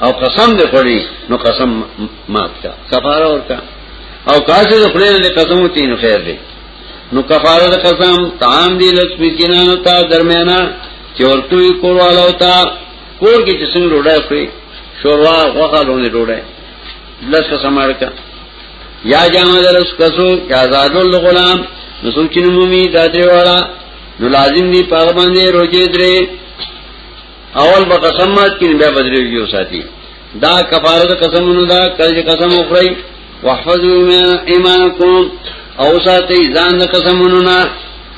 او قسم دې خوري نو قسم مات کا کفاره ورکا او کاسه دې خوري نه قسم وتی نو خیر دې نو کفاره دې قسم تام دې لس مسکینانو ته درمیانا چې ورته کورواله وتا کور کې چې څنګه ډوډۍ خوري شوروا غوخه لونه ډوډۍ لس قسم ورکا یا جامع درس کسو یا آزاد الغلام نو سوچ نمومی دا دریوالا نو لازم دی پاغ باندې روزه درې اول به قسم مات کړي بیا بدرې یو ساتي دا کفاره قسمونو دا کله قسم وخوري واحفظوا ایمانکم او ساتي ځان د قسمونو نه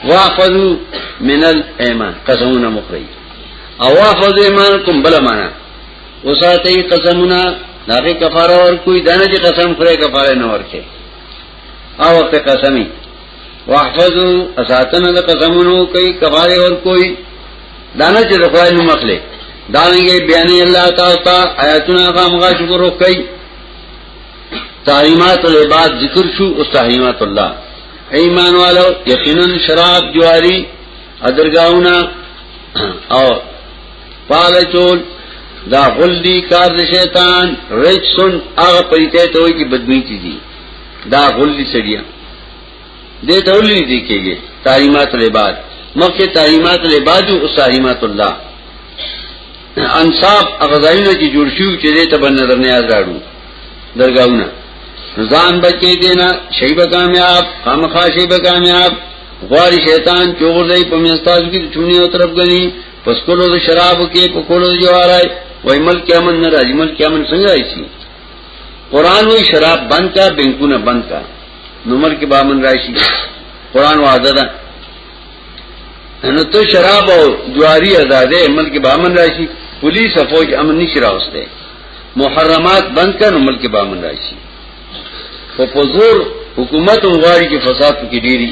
واحفظوا من الايمان قسمونه مخري او واحفظوا ایمانکم بل معنا او ساتي قسمونه داغه کفاره ور کوئی دانه چې قسم خره کفاره نه ورکه او ته قسمی واحفظو اساتنه د قسمونو کوي کباره اور کوئی دانه چې د خدای نوم اخلي دا لنګي بیان الله تعالی تا آیاتونه خامغه شکر وکړي تعلیمات العباد ذکر شو او تعلیمات الله ایمان والو یقینا شراب جواری ادرګاونا او پال چول دا غلدی کار د شیطان رجسن هغه پریته ته وي چې بدبوئی چیزي دا غلی سړیا دې ته ولې دي کېږي تعلیمات العباد مخکې تعلیمات العباد او تعلیمات الله انصاف اغزاینه چې جوړ شو چې دې ته باندې نظر نیاز راړو درگاونه ځان بچی دینا شیبه کامیاب خامخا شیبه کامیاب غواری شیطان چوغور دی په مستاز کې چونی او طرف غني پس کولو د شراب کې په کولو جوارای وای ملک امن نه راځي ملک امن څنګه راشي قرآن وی شراب بند کا بینکونه بند کا نمر کې بامن راشي قرآن وعده ده نو ته شراب او جواری آزادې ملک بامن راشي پولیس او فوج امن نشي راوسته محرمات بند کا نو ملک بامن راشي په پزور حکومت غواړي کې فساد کې ډيري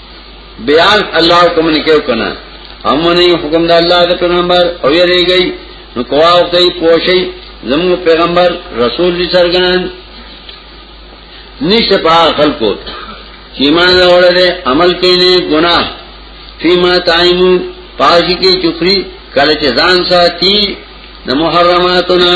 بیان الله کوم نه کېو کنه امونه حکم د الله د پیغمبر او یې ریږي نو کوا او کوي پوشي زمو پیغمبر رسول دي سرګان نشه په خلکو ایمان اورل عمل کینه ګناه فيما تعينون پاجي کې چفري کله چې ځان ساتي د محرماتنا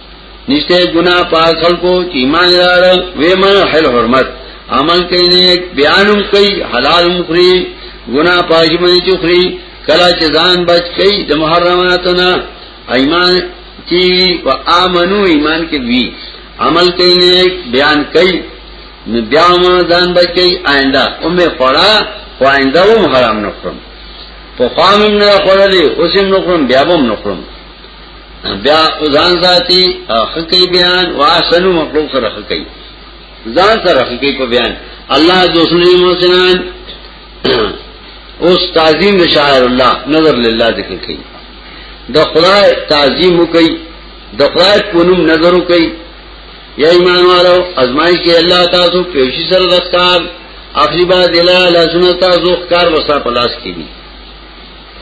نشته ګنا پاک خلکو چې ایمان لرل وې من حل حرمت عمل کوي نیک بیانم کوي حلالم خوري ګنا پاجي باندې چخري کلا چې ځان بچ کوي د محرماتو نه ایمان چې و امنو ایمان کې وی عمل کوي نیک بیان کوي نو بیا ما ځان بچ کوي آینده اومه خورا خو آینده هم حرام نه خورم په خامم نه خورلې اوسم نه خورم بیا هم نه خورم بیا ځان ذاتی حقي بیان واسنو مخلوق سره حقي ځان سره حقي په بیان الله دوسنی محسنان اوس تعظیم شاعر الله نظر لله ذکر کوي د خدای تعظیم کوي د خدای په نوم نظر کوي یا ایمان والو ازمایش کې الله تاسو پیوشي سره دستار اخری با دلا لاسونه تاسو کار وسا پلاس کیږي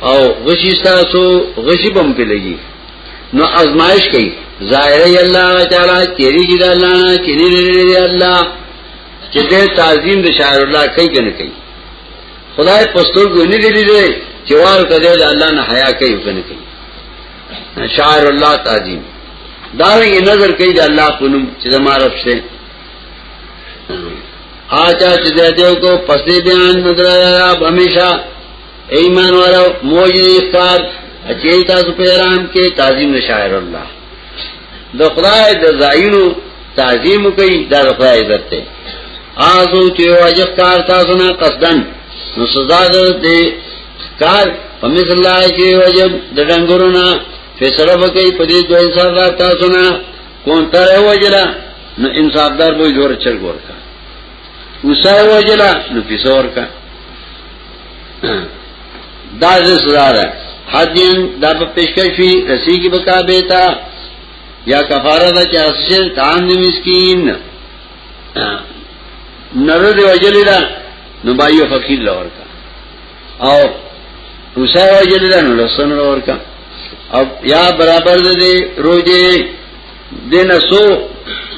او غشی تاسو غشی بم په لګي نو ازمائش کوي ظاهر ای الله تعالی تیری جی الله نه چنی لري الله چې دې تعظیم د شاعر الله کوي کنه کوي خدای پستور کو نه لري دی چې وار کده د الله نه حیا کوي کنه کوي شاعر الله تعظیم دا یې نظر کوي د الله په نوم چې زماره څه آچا چې دې کو پسې بیان مدرا همیشه ایمان والا موجی اختار اچیل تاسو پیرام کې تعظیم شاعر الله د خدای د زاینو تعظیم کوي د خدای عزت ته آزو چې واجب کار تاسو نه قصدن نو سزا ده کار په مثل الله چې واجب د ډنګورونه فیصله وکړي په دې دوه انصاف را تاسو نه کون تر وجلا نو انصاف دار وې جوړ چل ورکا وسای وجلا نو پیسور کا دا زه سزا ده حدین دا په پیشکش وی رسی کی بکا بیتا یا کفاره دا چې اسشر تام دی مسکین نره دی وجلی دا نو بایو فقیر لور کا او روسای وجلی دا نو لسن لور کا او یا برابر دی روجه دین سو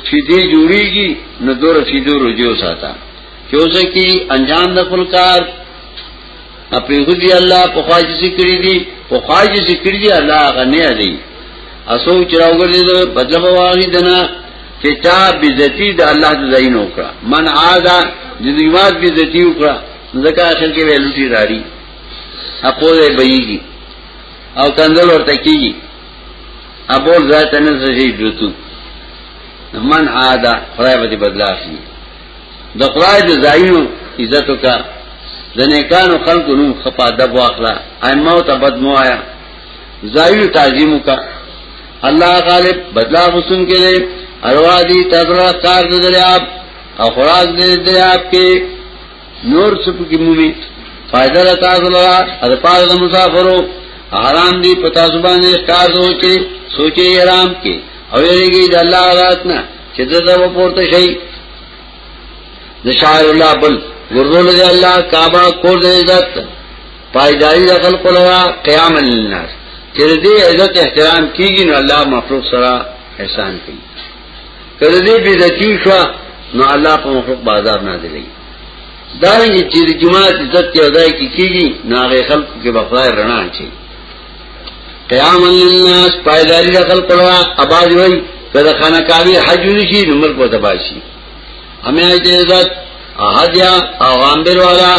چې دی جوړیږي نو دور چې دور روجه وساته چوزه کی انجام د خپل کار اپری خودی الله په خواجه ذکر دي په خواجه ذکر دي الله غنی دی اسو چراوګر دې بدل بواغی دنا چې چا بذتی د الله د زین وکړه من عادا د دیوات بذتی وکړه ځکه اخر کې ویلوټی راړي اپو دې بېږي او کندل ورته کیږي ابول ذات نه سشي جوتو من عادا خدای به بدلا شي د خدای د ځایونو عزت وکا د نیکانو خلقو نوم خپا دب واخلا ائمه او تبد مو آیا ځایو تعظیم وکا الله غالب بدلا حسن کې دی اروا دي تذرا کار د دریاب او خراج دې دریاب کې نور څپ کې مومي فائدہ را تاسو لرا د پاره د مسافرو حرام دي پتا زبانه کار سوچي سوچي حرام کې او یې کې د الله راتنه چې دغه مو پورته شي د شاعر الله بل ورول دی الله کعبه کور دی عزت پایداری د خلق لرا قیام للناس چې دې عزت احترام کیږي نو الله مخلوق سره احسان کوي کله دې بي ذاتی شو نو الله په مخلوق بازار نه دی دا چې جمعه عزت کې اداي کیږي نو هغه خلق کې بخوای رڼا چي قیاما للناس پایداری د خلق لرا اباز وای کله خانه کاوی حج نشي نو ملک وته باشي همه عزت احدیا او غامبر والا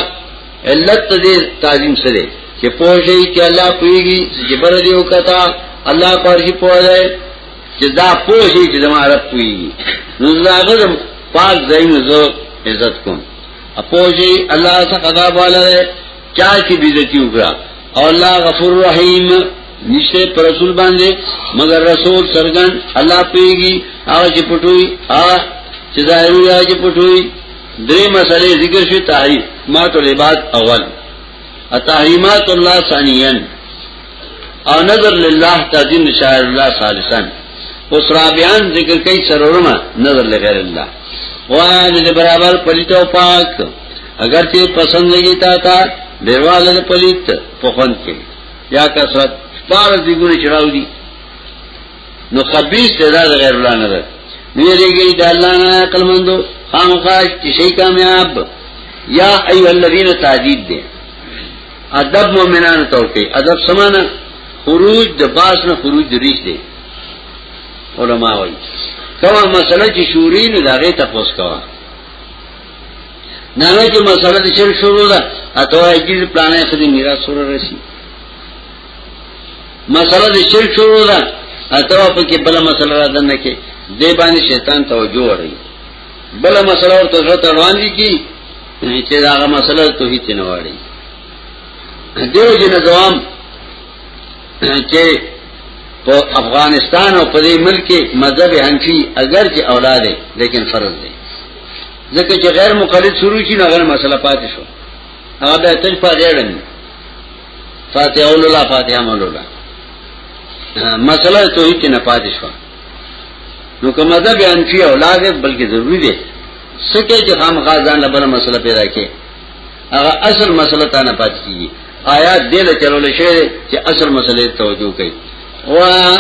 علت دې تعظیم سره چې پوجي چې الله پويږي چې بر دې وکتا الله پرځي پوهه چې دا پوجي چې زموږ رب پويږي نو زاغه پاک زین زو عزت کوم اپوجي الله څخه عذاب والا چا چې بیزتی وکړه او الله غفور رحیم نشته پر رسول باندې مگر رسول سرګن الله پیږي هغه چې پټوي هغه چې ظاهري هغه چې پټوي درې مسلې ذکر شي تحریم ما تو لباد اول التحریمات الله ثانیا او نظر لله تعظیم شاعر الله ثالثا اوس رابعان ذکر کوي سرورما نظر لغیر الله وای دې برابر پلیتو پاک اگر چې پسند لګی تا تا بیواله پلیت په خوند کې یا کثرت پار دی ګوري چراو دي نو خبيث دا غیر الله نه ده ویریږي د الله نه عقل مندو خامخاش چې شي کامیاب یا ایو الذین تعدید دي ادب مومنان تور کې ادب سمانه خروج د باس نه خروج د ریش دي علماء وایي کله مسله چې شورین دغه تاسو کوه نانه چې مسله د شرک شروع ده اته وايي چې پلانې خدي میراث سره رسی مسله د شرک شروع ده اته په کې بل مسله را دنه کې دې باندې شیطان توجه وړي بل مسله ورته ورته روان دي کی چې دا مسله توحید نه وړي دیو جن دوام چې په افغانستان او په دې ملک کې مذهب حنفي اگر چې اولاد لیکن فرض دی ځکه چې غیر مقلد شروع شي نه غیر مسله پاتې شو هغه د تج پاتې اړم فاتحه اول الله فاتحه مول الله مسله توحید نه پاتې شو نو کوم مذهب انفی اولاد بلکې ضروری دی سکه چې خام غازان لبل مسله پیدا کړي هغه اصل مسله تا نه پاتې کیږي آیات دې له چلول شي چې اصل مسله توجه کوي وا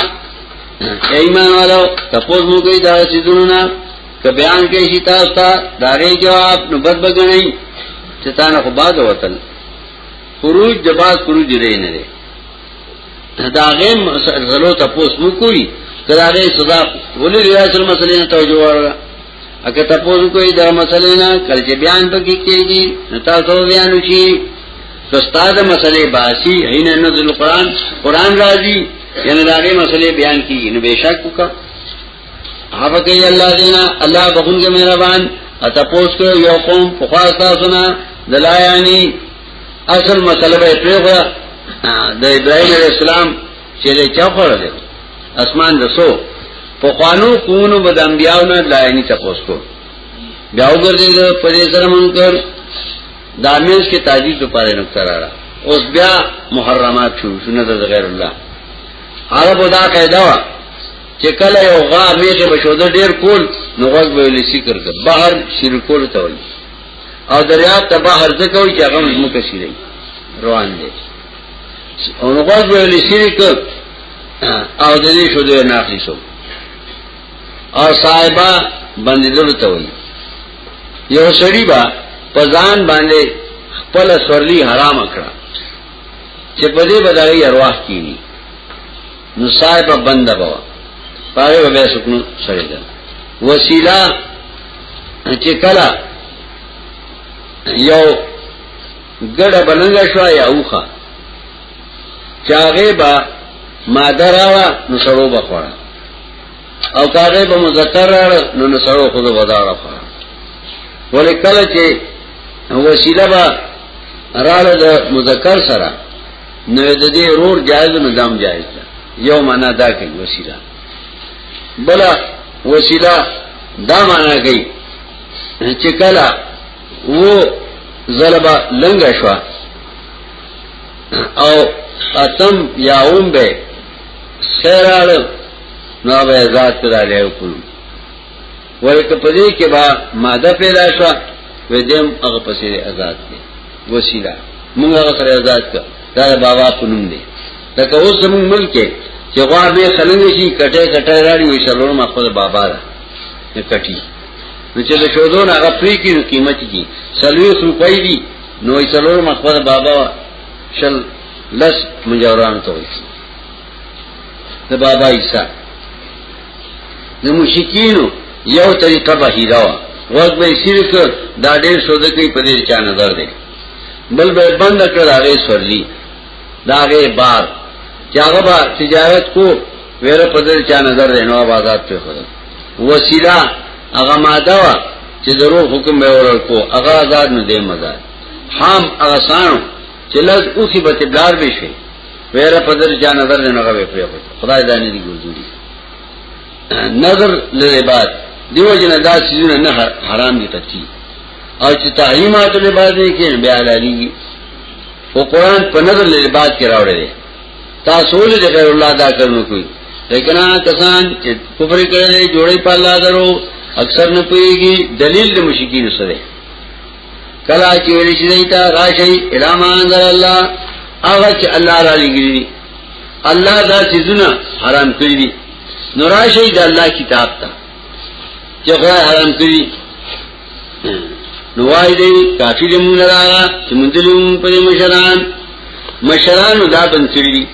ایمان والو تاسو موږ دا چې دونه که بیان کې شي تاسو ته داري جواب نو بد بګنئ چې تاسو خو باز وتل خروج د باز خروج لري نه لري دا غیم غلو ته پوس مو کوي کله غي صدا ولې ریاست مسلې نه توجه ورغله اګه ته پوس کوي دا مسلې نه کله چې بیان پکې کېږي نو تاسو بیان وشي استاد مسلې باسي عین نزل قران قران راځي یعنی دا غي مسلې بیان کیږي نو بهشکه هغه کې الله دینا الله بخونګه مهربان اته پوس کو یو قوم په خاص تاسو نه دلایانی اصل مسله به پیغه د ابراهیم علیہ السلام چې له چا خړل اسمان دسو په خوانو کوونو بد انبیاو نه لایانی تاسو کو بیا وګرځي په دې سره منکر دامیز کې تاجیز لپاره نقطه راړه اوس بیا محرمات شو شنو د غیر الله عربو دا قاعده چې کله یو غا میخه بشوده ډیر کول نو غوږ به لسی کړد بهر شیر کول ته وایي او دریاب ته بهر ځکه وایي چې هغه مو کې شیري روان دي او نو غوږ به لسی کړ او د دې شو دې ناخلی شو او صاحبہ بندیدل ته وایي یو سړی با پزان باندې خپل سورلی حرام کړه چې په دې بدایي ارواح کینی نو صاحب بنده بوا پاره به سکنو سره ده وسیله چې کلا یو ګډه بلنګ شو یا اوخه چاغه با ماده راوا نو سرو بخوړه او کاغه به مذکر راړ نو نو سرو خود بداړه خوړه ولې کله چې وسیله با راړه د مذکر سره نو د دې رور جایز نو دام جایز ده یو معنا دا کوي وسیله بل وسیله دا معنا کوي چې کله و زلبا لنګ شو او اتم یا اوم به سرال نو به ذات را لې وکړو وای ته پدې کې با ماده پیدا شو و دیم هغه پسې آزاد دي وسیله موږ هغه سره آزاد کړ دا بابا قانون دی دا که اوس زموږ ملک کې چې غوا به خلنګ شي کټه کټه راړي وي شلور ما خپل بابا دا کټي نو چې له شودو نه هغه پری کې قیمت دي سلوي روپۍ دي نو یې سلور ما خپل بابا شل لس مجوران ته وي د بابا عیسی د مشکینو یو طریقه به هیرا وخت به شرک دا ډېر سوده کوي په دې چا نظر دی بل به بند کړ هغه سورلی دا هغه بار چې هغه به تجارت کو ویره په دې چا نظر دی نو آزاد په خدا وسیله هغه ماده وا چې درو حکم به ورل کو هغه آزاد نه دی مزه حام هغه سانو چې لږ اوسې به تبلار به شي ویره په در جا نظر نه غوي پرې خدای دا نه دی ګورځولي نظر لعباد دیو جن دا سيزونه نه حرام دي تکي او چې تحریمات لعباد نه کې بیا حلالي او قران په نظر لعباد کې راوړل تاسو له غیر الله دا کړنو کوي لیکن کسان چې کفر کړي جوړي په الله درو اکثر نه پويږي دلیل د مشکین سره کلا چې ویل شي دیتا راشي الاما انزل الله هغه چې الله را لګري الله دا سيزونه حرام کړی دي نو راشي د الله کتاب ته چې غوا حرام کړی نو وای دی کافی دې مونږ راغا چې مونږ دې په مشران مشران دا بن کړی دي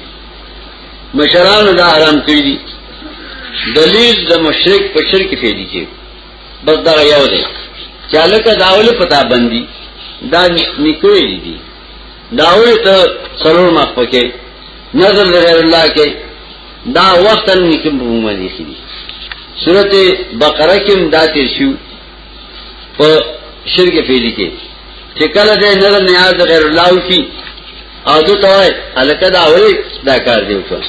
مشران دا حرام کړی دي دلیل د مشرک په شرک کې دی چې بس دا یو دی چالک داول پتا بندي دا نکوي دي داول ته سرور مخ پکې نظر غیر الله کې دا وخت نکم په موږ دي شي سورته بقره کې دا تیر شو په شرک پیلي کې چې کله دې نظر نیاز غیر الله وکي او دوی ته الکه دا وایي دا کار دی وکړه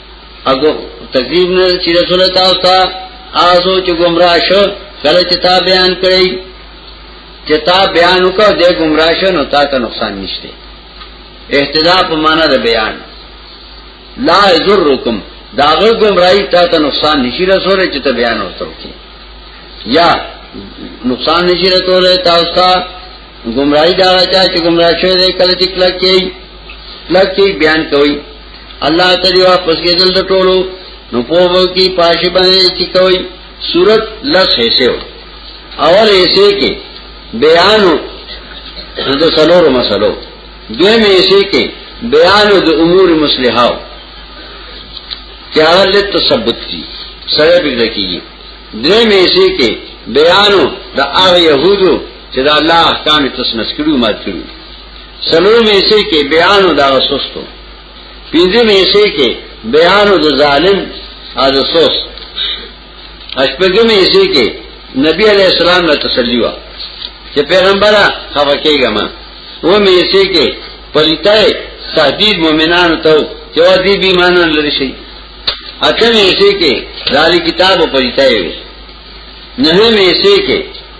اګو تکلیف نه چې رسول تاسو ته آسو چې گمراه شو کله چې تا بیان کړی چې تا بیان وکړ دې گمراه شو نو تا ته نقصان نشته اهتدا په معنا د بیان لا یذرکم داغه گمراهی تا ته نقصان نشي رسول چې ته بیان وکړې یا نقصان نشي رسول تاسو ته گمراهی دا چا چې گمراه شوی دی کله چې کلک کی کلک کی بیان کوي الله تعالی واپس کېدل د ټولو نو په وو کې پاشه باندې چې کوي صورت لس حصے ہو اول حصے کې بیان د سلور مسلو دویم حصے کې بیان د امور مصلحه چې هغه له تثبت دي سره بګړه کیږي دریم حصے کې بیان د هغه يهودو چې د الله احکام تسنس کړو مات کړو سلو میں سے کے بیان دا سستو پنجم میں سے کے بیان دا ظالم آد سوس اشپگم میں سے کے نبی علیہ السلام نے تسلی ہوا کہ پیغمبر خفا کے گا ماں وہ میں سے کے پلیتا ہے تحدید مومنان تو جو دی بھی مانا لڑی سی اچھا میں سے کے داری کتاب و پلیتا ہے نہیں میں سے کے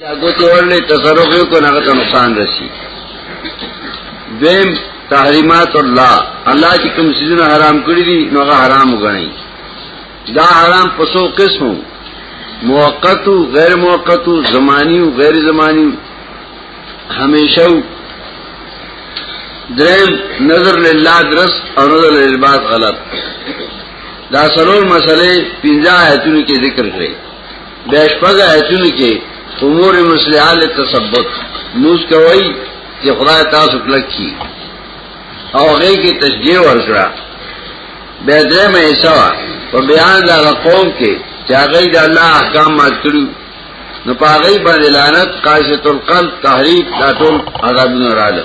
دا ګوتې ورلې تصرف یو کو نه ته نقصان رسی دیم تحریمات الله الله چې کوم سيزونه حرام کړی دي نو هغه حرام وګڼي دا حرام په څو قسمو موقت او غیر موقت او زمانی او غیر زمانی همیشه درم نظر لله درس او نظر للباس غلط دا سرور مسئلے پنجا آیتونو کې ذکر کړی بیا شپږ آیتونو کې امور مصلحه له تثبت موږ کوي چې خدای تاسو کلک کی او هغه کې تشجیع ورکړه بیا درې مې حساب په بیان دا قوم کې چې هغه د الله احکام مات کړو نو په هغه باندې لعنت قاشت القلب تحریف دا ټول عذابونه رااله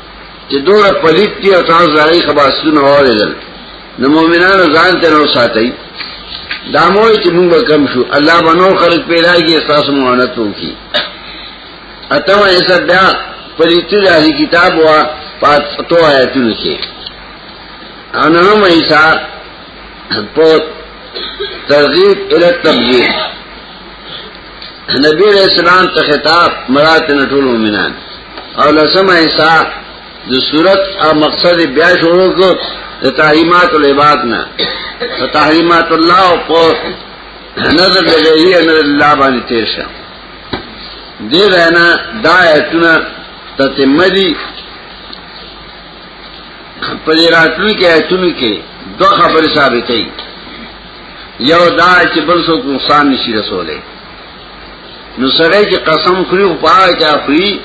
چې دور پلیت دی او تاسو ځای خباستونه اوریدل نو مؤمنانو ځان ته نو ساتي دا مو چې موږ کم شو الله بنو خلق پیدا کی احساس مهانت وکي اتمه ایسا بیا پلیتی راځي کتاب وا پاتو آیتونه کې انهم ایسا په ترغیب ال تبلیغ نبی علیہ السلام ته خطاب مرات نه ټول مؤمنان او لسمه حصہ د صورت او مقصد بیا شروع کو د تحریمات العباد نه او تحریمات الله او په نظر د غیری نظر الله باندې تیر شه دې وینا دا ایتونه تتمدی په دې راتلو کې ایتونه کې دوه خبرې ثابتې یو دا چې بل څوک نقصان نشي رسولای نو سره چې قسم خوري او پاره کې اخري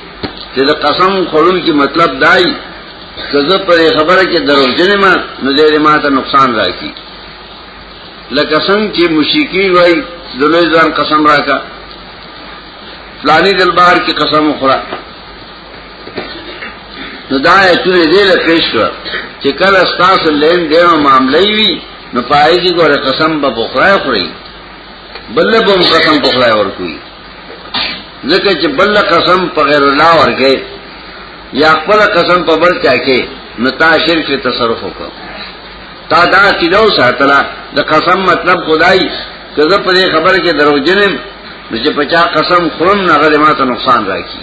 چې د قسم خورل کې مطلب دای چې زه پر خبره کې دروځنه ما نو دې ما ته نقصان راکړي لکه څنګه چې مشرکی وای دلوي ځان قسم راکا فلانی دلبار کې قسم خورا نو دا ایتونه دې له پیش شو چې کله تاسو لین دین او معاملې وي نو پای کې ګوره قسم به بخړای خوري بل به هم قسم بخړای ورکوي ځکه چې بل قسم په غیر الله ورګي یا خپل قسم په بل چا کې نو تا شرک تصرف وکړه تا دا چې دا ساتلا د قسم مطلب خدای که زه په دې خبره کې دروځنم نو چې پچا قسم خورم نه غره ماته نقصان راکړي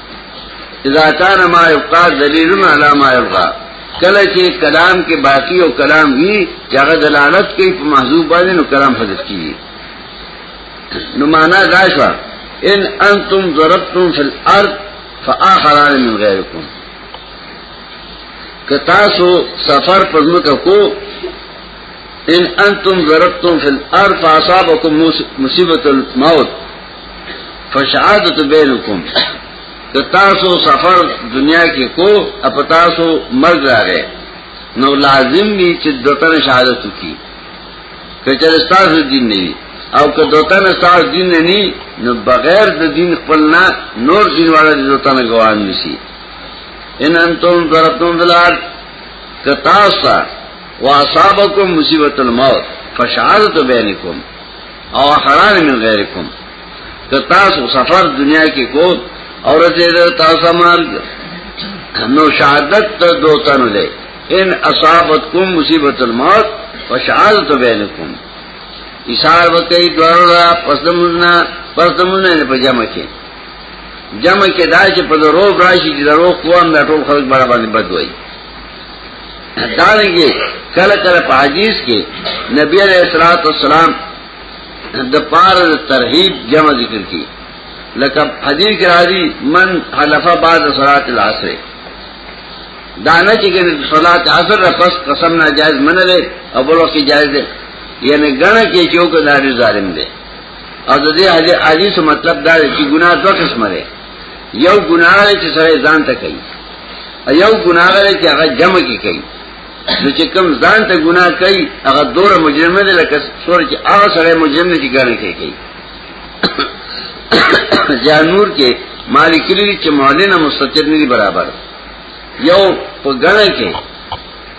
اذا کان ما یبقا دلیل علی ما یبقا کله چې کلام کې باقی او کلام وی چې هغه دلالت کوي په محذوب باندې نو کلام حذف کیږي نو معنا دا شو ان انتم ضربتم فی الارض فآخران من غیرکم که تاسو سفر پر مکه کو ان انتم ضربتم فی الارض فاصابکم مصیبت الموت فشعادت بینکم که تاسو سفر دنیا کې کو اپ تاسو مرګ راغې نو لازم وي چې دوتن شهادت وکي کچر تاسو دین نه وي او که دوتن تاسو دین نه ني نو بغیر د دین خپل نه نور دین والا د دوتن ګوان نشي ان انتم ضربتم دلار که تاسو واصابکم مصیبت الموت فشعادت بینکم او اخران من غیرکم که تاسو سفر دنیا کې کو او رسیدل تاسو مال نو شهادت ته دوتن له ان اصابتکم مصیبت الموت فشعلت بینکم اشار وکي دورا پسمنا پسمنا نه پجامه کې جمع کې دا چې په دروغ راشي چې دروغ کوم دا ټول خلک برابر نه بدوي دارنګي کله کله په حدیث کې نبی علیہ الصلوۃ والسلام د پار ترغیب جمع ذکر کی لکه حدیث کې راځي من حلف بعد صلات العصر دانه چې کې صلات عصر پس قسم ناجائز منه لري او بل وخت جائز دی یعنی ګڼه کې چې یو کداري ظالم دی او د دې حدیث مطلب دا چې ګناه دوه قسمه لري یو ګناه چې سره ځان ته کوي ایو ګناه غره چې هغه جمع کی کوي نو چې کوم ځان ته ګناه کوي هغه دوره مجرم نه لکه سور چې هغه سره مجرم نه چې ګڼل کوي جانور کې مالک لري چې مولنا مستتر نه برابر یو په ګڼه کې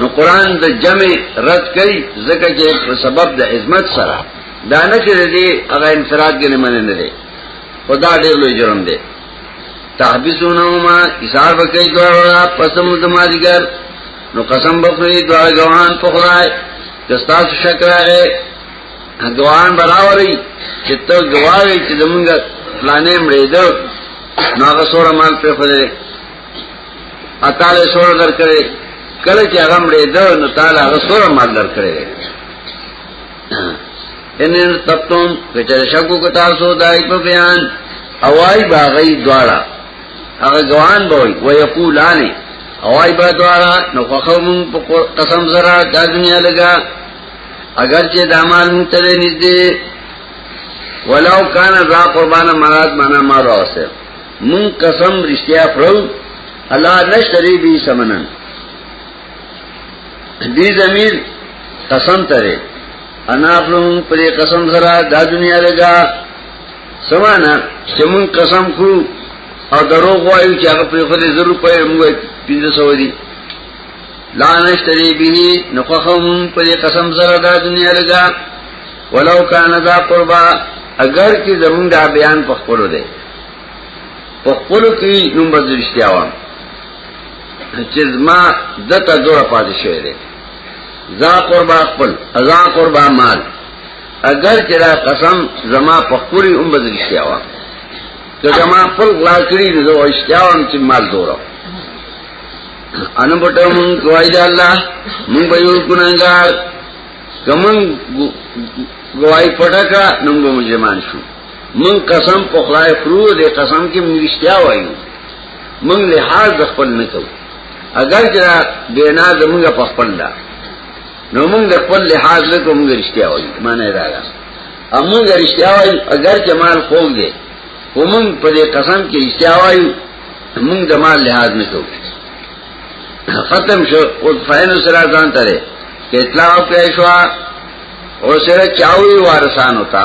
نو قران د جمع رد کوي ځکه چې په سبب د عظمت سره دا نه چې دې هغه انفراد کې نه مننه دي خدا ډېر لوی جرم دی تحبسونه ما حساب کوي دوه پسم د ماجګر نو قسم بخوری دوه غوان په خدای کستا شک راغې غوان براوري چې ته غواړې چې زمونږ پلانې مړې ده نو هغه سور مال په خدای اتاله سور درکړي کله چې هغه مړې ده نو تعالی هغه سور مال درکړي ان تپتم کچر شکو کو تاسو دای په بیان اوای باغی دواړه هغه ګوان بوي و یقولان اوای با دواړه نو خوخم په قسم زرا د دنیا لگا اگر چې دامان متره نږدې ولو کان را قربان مراد معنا ما راوسه من قسم رشتیا خرو الله نشتری بی سمنن دی زمیر قسم تره انا خرون پر قسم سرا دا دنیا لگا سمانا چې من قسم خرو او درو غوایو چې هغه پر خود زر روپے موږ 1500 دی لا نشتری به نخخم پر قسم سرا دا دنیا لگا ولو کان ذا قربا اگر چې زمونږ دا بیان په خپل دی په خپلو کې نوم بدل رښتیا وام چې زما دته دوره پاتې شوې ده ځا قربا خپل ازا قربا مال اگر چې دا قسم زما په خوري هم بدل رښتیا وام که زما خپل غلا کړی نو زه رښتیا وام چې مال دوره ان پټو مون کوای دا الله مون به یو ګناګار کوم گواہی پټکا نو مجرمان شو من قسم په خدای خرو دې قسم کې موږ رښتیا وایو موږ له حال د خپل نه کوو اگر چې بینا زمونږ په خپل دا نو موږ د خپل له حال نه کوو موږ رښتیا وایو معنی دا ده موږ رښتیا وایو اگر چې مال خوګ دې ومن په دې قسم کې رښتیا وایو موږ د مال له حال نه کوو ختم شو او فین سره ځان ترې اطلاع پیښوا او سره چاوي وارسان ہوتا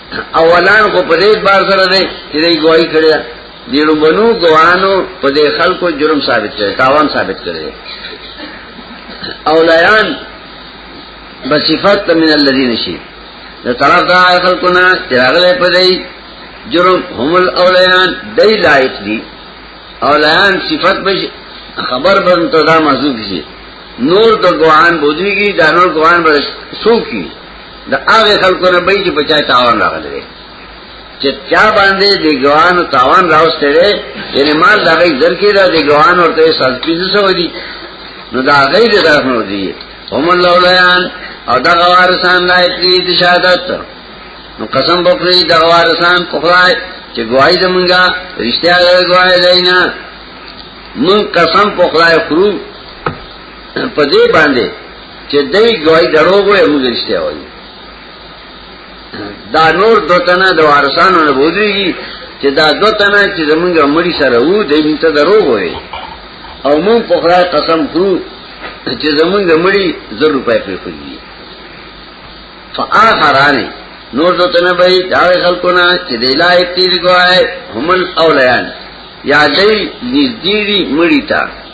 اولان خو په دې بار سره دی چې دی ګواہی کړی دا دی لومبنو ګوانو په دې خلکو جرم ثابت کړي تاوان ثابت کړي اولیان بصفت من الذين شي دا طرف دا خلکو نه چې راغله په دې جرم هم الاولیان دای لایق دي اولیان صفت به خبر به انتظام حضور شي نور د ګوان بودريږي دا نور ګوان به سو کی د هغه خلکو نه به چې بچا تاوان راغلی چې چا باندې د ګوانو تاوان راوسته وي یعنی مال د هغه ځل کې دا د ګوان ورته ساز پیځه سو دي نو دا هغه دې طرف نو دي هم الله ولایان او دا غوارسان لایق دي د شهادت نو قسم بکری دا غوارسان پخړای چې ګوای زمونږه رښتیا ګوای دینا مون قسم پخړای خرو په دې باندې چې دای ګوي دروغ وي موږ رښتیا وایو دا نور دوتنه د وارثانو نه بودريږي چې دا دوتنه چې زمونږ مړي سره وو د دې ته دروغ وي او موږ په خدای قسم خورو چې زمونږ مړي زر روپۍ پرې کوي فآخرانه نور دو تنه به دا خلقونه چې د الای تیر ګوای همل اولیان یا دای نږدې مړی تا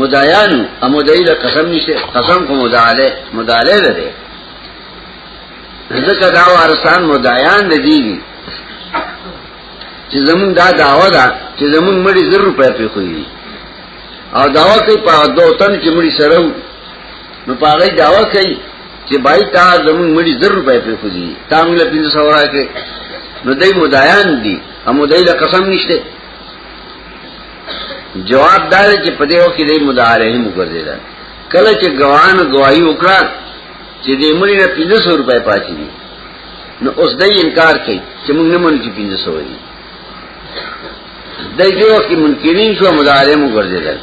مدایانو امدای له قسم نشته قسم کوم مداله مداله لري ځکه دا وارسان مدایان د دي چې زمون دا داوا ده چې زمون مړي زر روپې په کوي او داوا کوي په دوتن چې مړي سره نو پاره داوا کوي چې بای تا زمون مړي زر روپې په کوي تا موږ له پینځه سورا کې نو دای مدایان دي امدای له قسم نشته جواب دار چې په دې وخت کې د مدارهم وګرځیدل کله چې ګوان گواہی وکړه چې دې مړي نه 500 روپۍ پاتې دي نو اوس دې انکار کوي چې موږ نه مونږ کې 500 دي دای دې وخت منکرین شو مدارهم وګرځیدل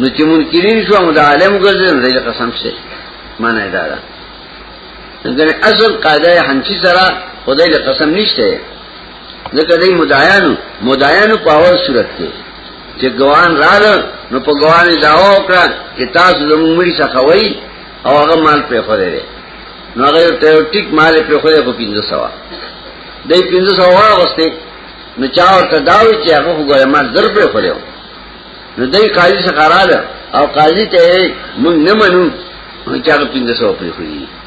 نو چې منکرین شو مدارهم وګرځیدل دې قسم شه معنی دا ده ځکه اصل قاعده حنفي سره خدای له قسم نشته ځکه دای مدایانو مدایانو په اول صورت کې چې ګوان رااله نو په ګوان داوا وکړه چې تاسو زموږ مړي څخه وای او هغه مال په خو دی نو هغه ته ټیک مال په خو دی په 1500 دای 1500 واغسته نو چا ورته داوي چې هغه وګوره ما زر په خو دی نو دای قاضي څخه رااله او قاضي ته مونږ نه منو چې هغه 1500 په خو دی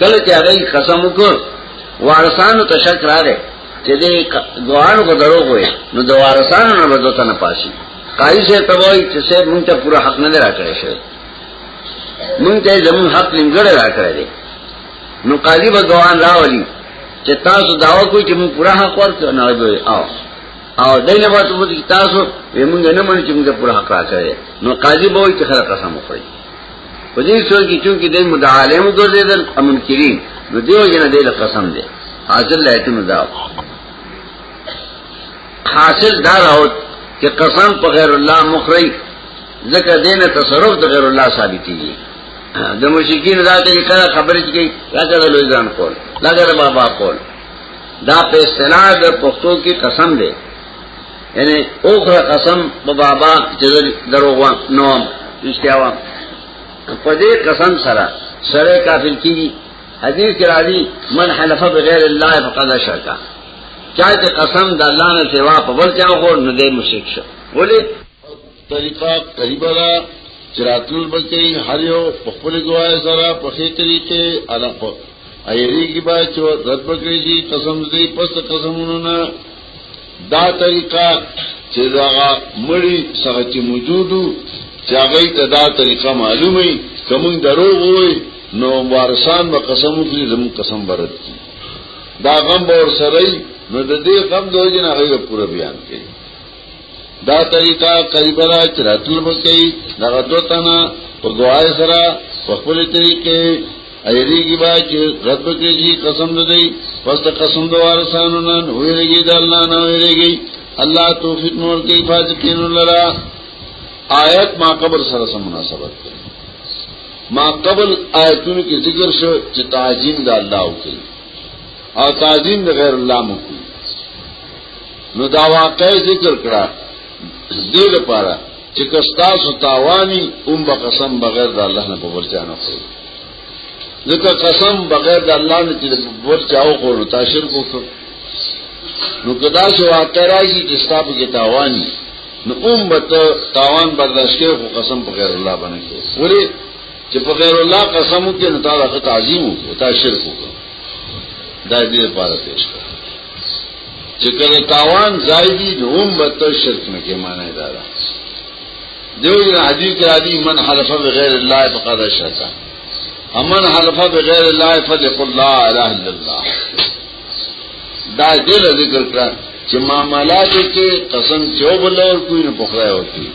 کله چې هغه قسم وکړ وارثانو ته شک راغی چې دې ګوان کو درو وې نو د وارثانو نه بدو ته نه پاسي قاری سے تبوی چې سه مونږ ته پورا حق نه راکړی شه مونږ ته زمون حق لنګړ راکړی دی نو قاضي به ګوان راولي چې تاسو داوا کوی چې مونږ پورا حق ورکړو نه وي او او دینه به ته وځي تاسو به مونږ نه منو چې مونږ پورا حق راکړی نو قاضي به وي چې خلک قسم وخوري په دې سوچ کې چې د مدعالم ګرځیدل امن کړي نو دیو جن دې له قسم دې حاصل لایته نو دا حاصل دا راو چې قسم په غیر الله مخری ځکه دین تصرف د غیر الله ثابتېږي د مشکین دا ته کړه خبرې کوي راځه د لویزان کول لګره بابا کول دا په اصطلاح د پښتو کې قسم دی یعنی اوخره قسم په بابا چې دروغ وان نو رښتیا وان په دې قسم سره سره کافر کیږي حدیث کې راځي من حلف بغیر الله فقد شرک چا چې قسم د الله نه سوا په بل چا خور نه دی مشرک شو ولې طریقه قریبه ده چې راتلل به کوي هر یو په خپل ګواه سره په ښې طریقې اله په ایریږي به چې رد به کړي شي قسم دې پس قسمونو نه دا طریقه چې دا مړی سره چې موجودو چې هغه ته دا طریقه معلومه وي کوم دروغ وي نو وارسان به قسم وکړي زمو قسم برد کی دا غم به ور سره نو د دې غم دوی نه هغه پوره بیان کړي دا طریقہ قریب را چراتل بکی دغه دو تنا په گواهی سره په خپل طریقې ایری کی با چې رد بکی جی قسم دی پس د قسم دو وارثانو نه ویریږي د الله نه ویریږي الله توفیق نور کوي فاسقین لرا آیت ما قبل سره سم مناسبت ده ما قبل آیتونو کې ذکر شو چې تعظیم د الله وکړي او تعظیم د غیر الله مو کوي نو دا واقع ذکر کړه دې لپاره چې کستا سو تاوانی اوم به قسم بغیر د الله نه په ورچا نه خوري ځکه قسم بغیر د الله نه چې ورچا او خورو تا شرک وکړ نو کدا شو واقع راځي چې ستاسو کې تاوانی نو اوم به تاوان برداشت کوي خو قسم په غیر الله باندې کوي ورې چې په غیر الله قسم وکړي نو تا د تعظیم وکړي تا شرک وکړي دا دې لپاره پیش کړ چې کله تاوان ځای دي نو هم به ته شرک نه کې معنی دا ده دیو جن حدیث کې راځي من حلف بغیر الله فقد اشرک امن حلف بغیر الله فليقل لا اله الا الله دا دې ذکر کړه چې معاملات کې قسم چوبل اور کوئی نه پخړای وتی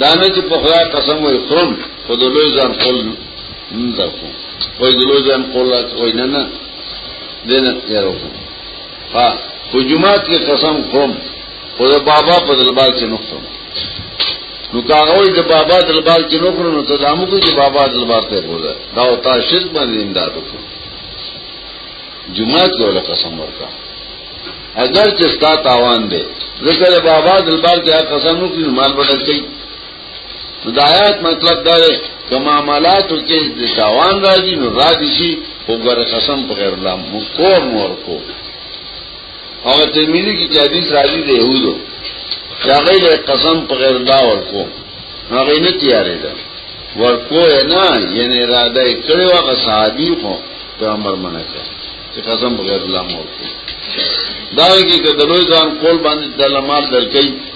دا نه چې پخړای قسم وي خرم خود لوی ځان خپل نه ځکو وای دلو ځان قولا وای نه نه دینه یې وکړو ها په جمعات کې قسم کوم خو د بابا په دلبال کې نقصان نو کاغوی د بابا دلبال کې نقصان نو ته دامو کې چې بابا دلبال ته بوله دا او تا شرک باندې امداد وکړو جمعات کې ولا قسم ورکا اگر چې ستا تاوان دی ذکر بابا دلبال کې قسم نو کې مال بدل کړي نو دا آیات مطلب دا دی که معاملاتو کې د تاوان راځي نو راځي شي خو ګره قسم په غیر الله مو کور مور کو هغه ته ملي کې حدیث راځي د يهودو چې هغه له قسم په غیر الله ورکو هغه نه تیارې ده ورکو نه یعنی اراده یې کړې و هغه صحابي خو پیغمبر منه کړ چې قسم په غیر الله مور کو دا کې کدلوې ځان کول باندې د لمار درکې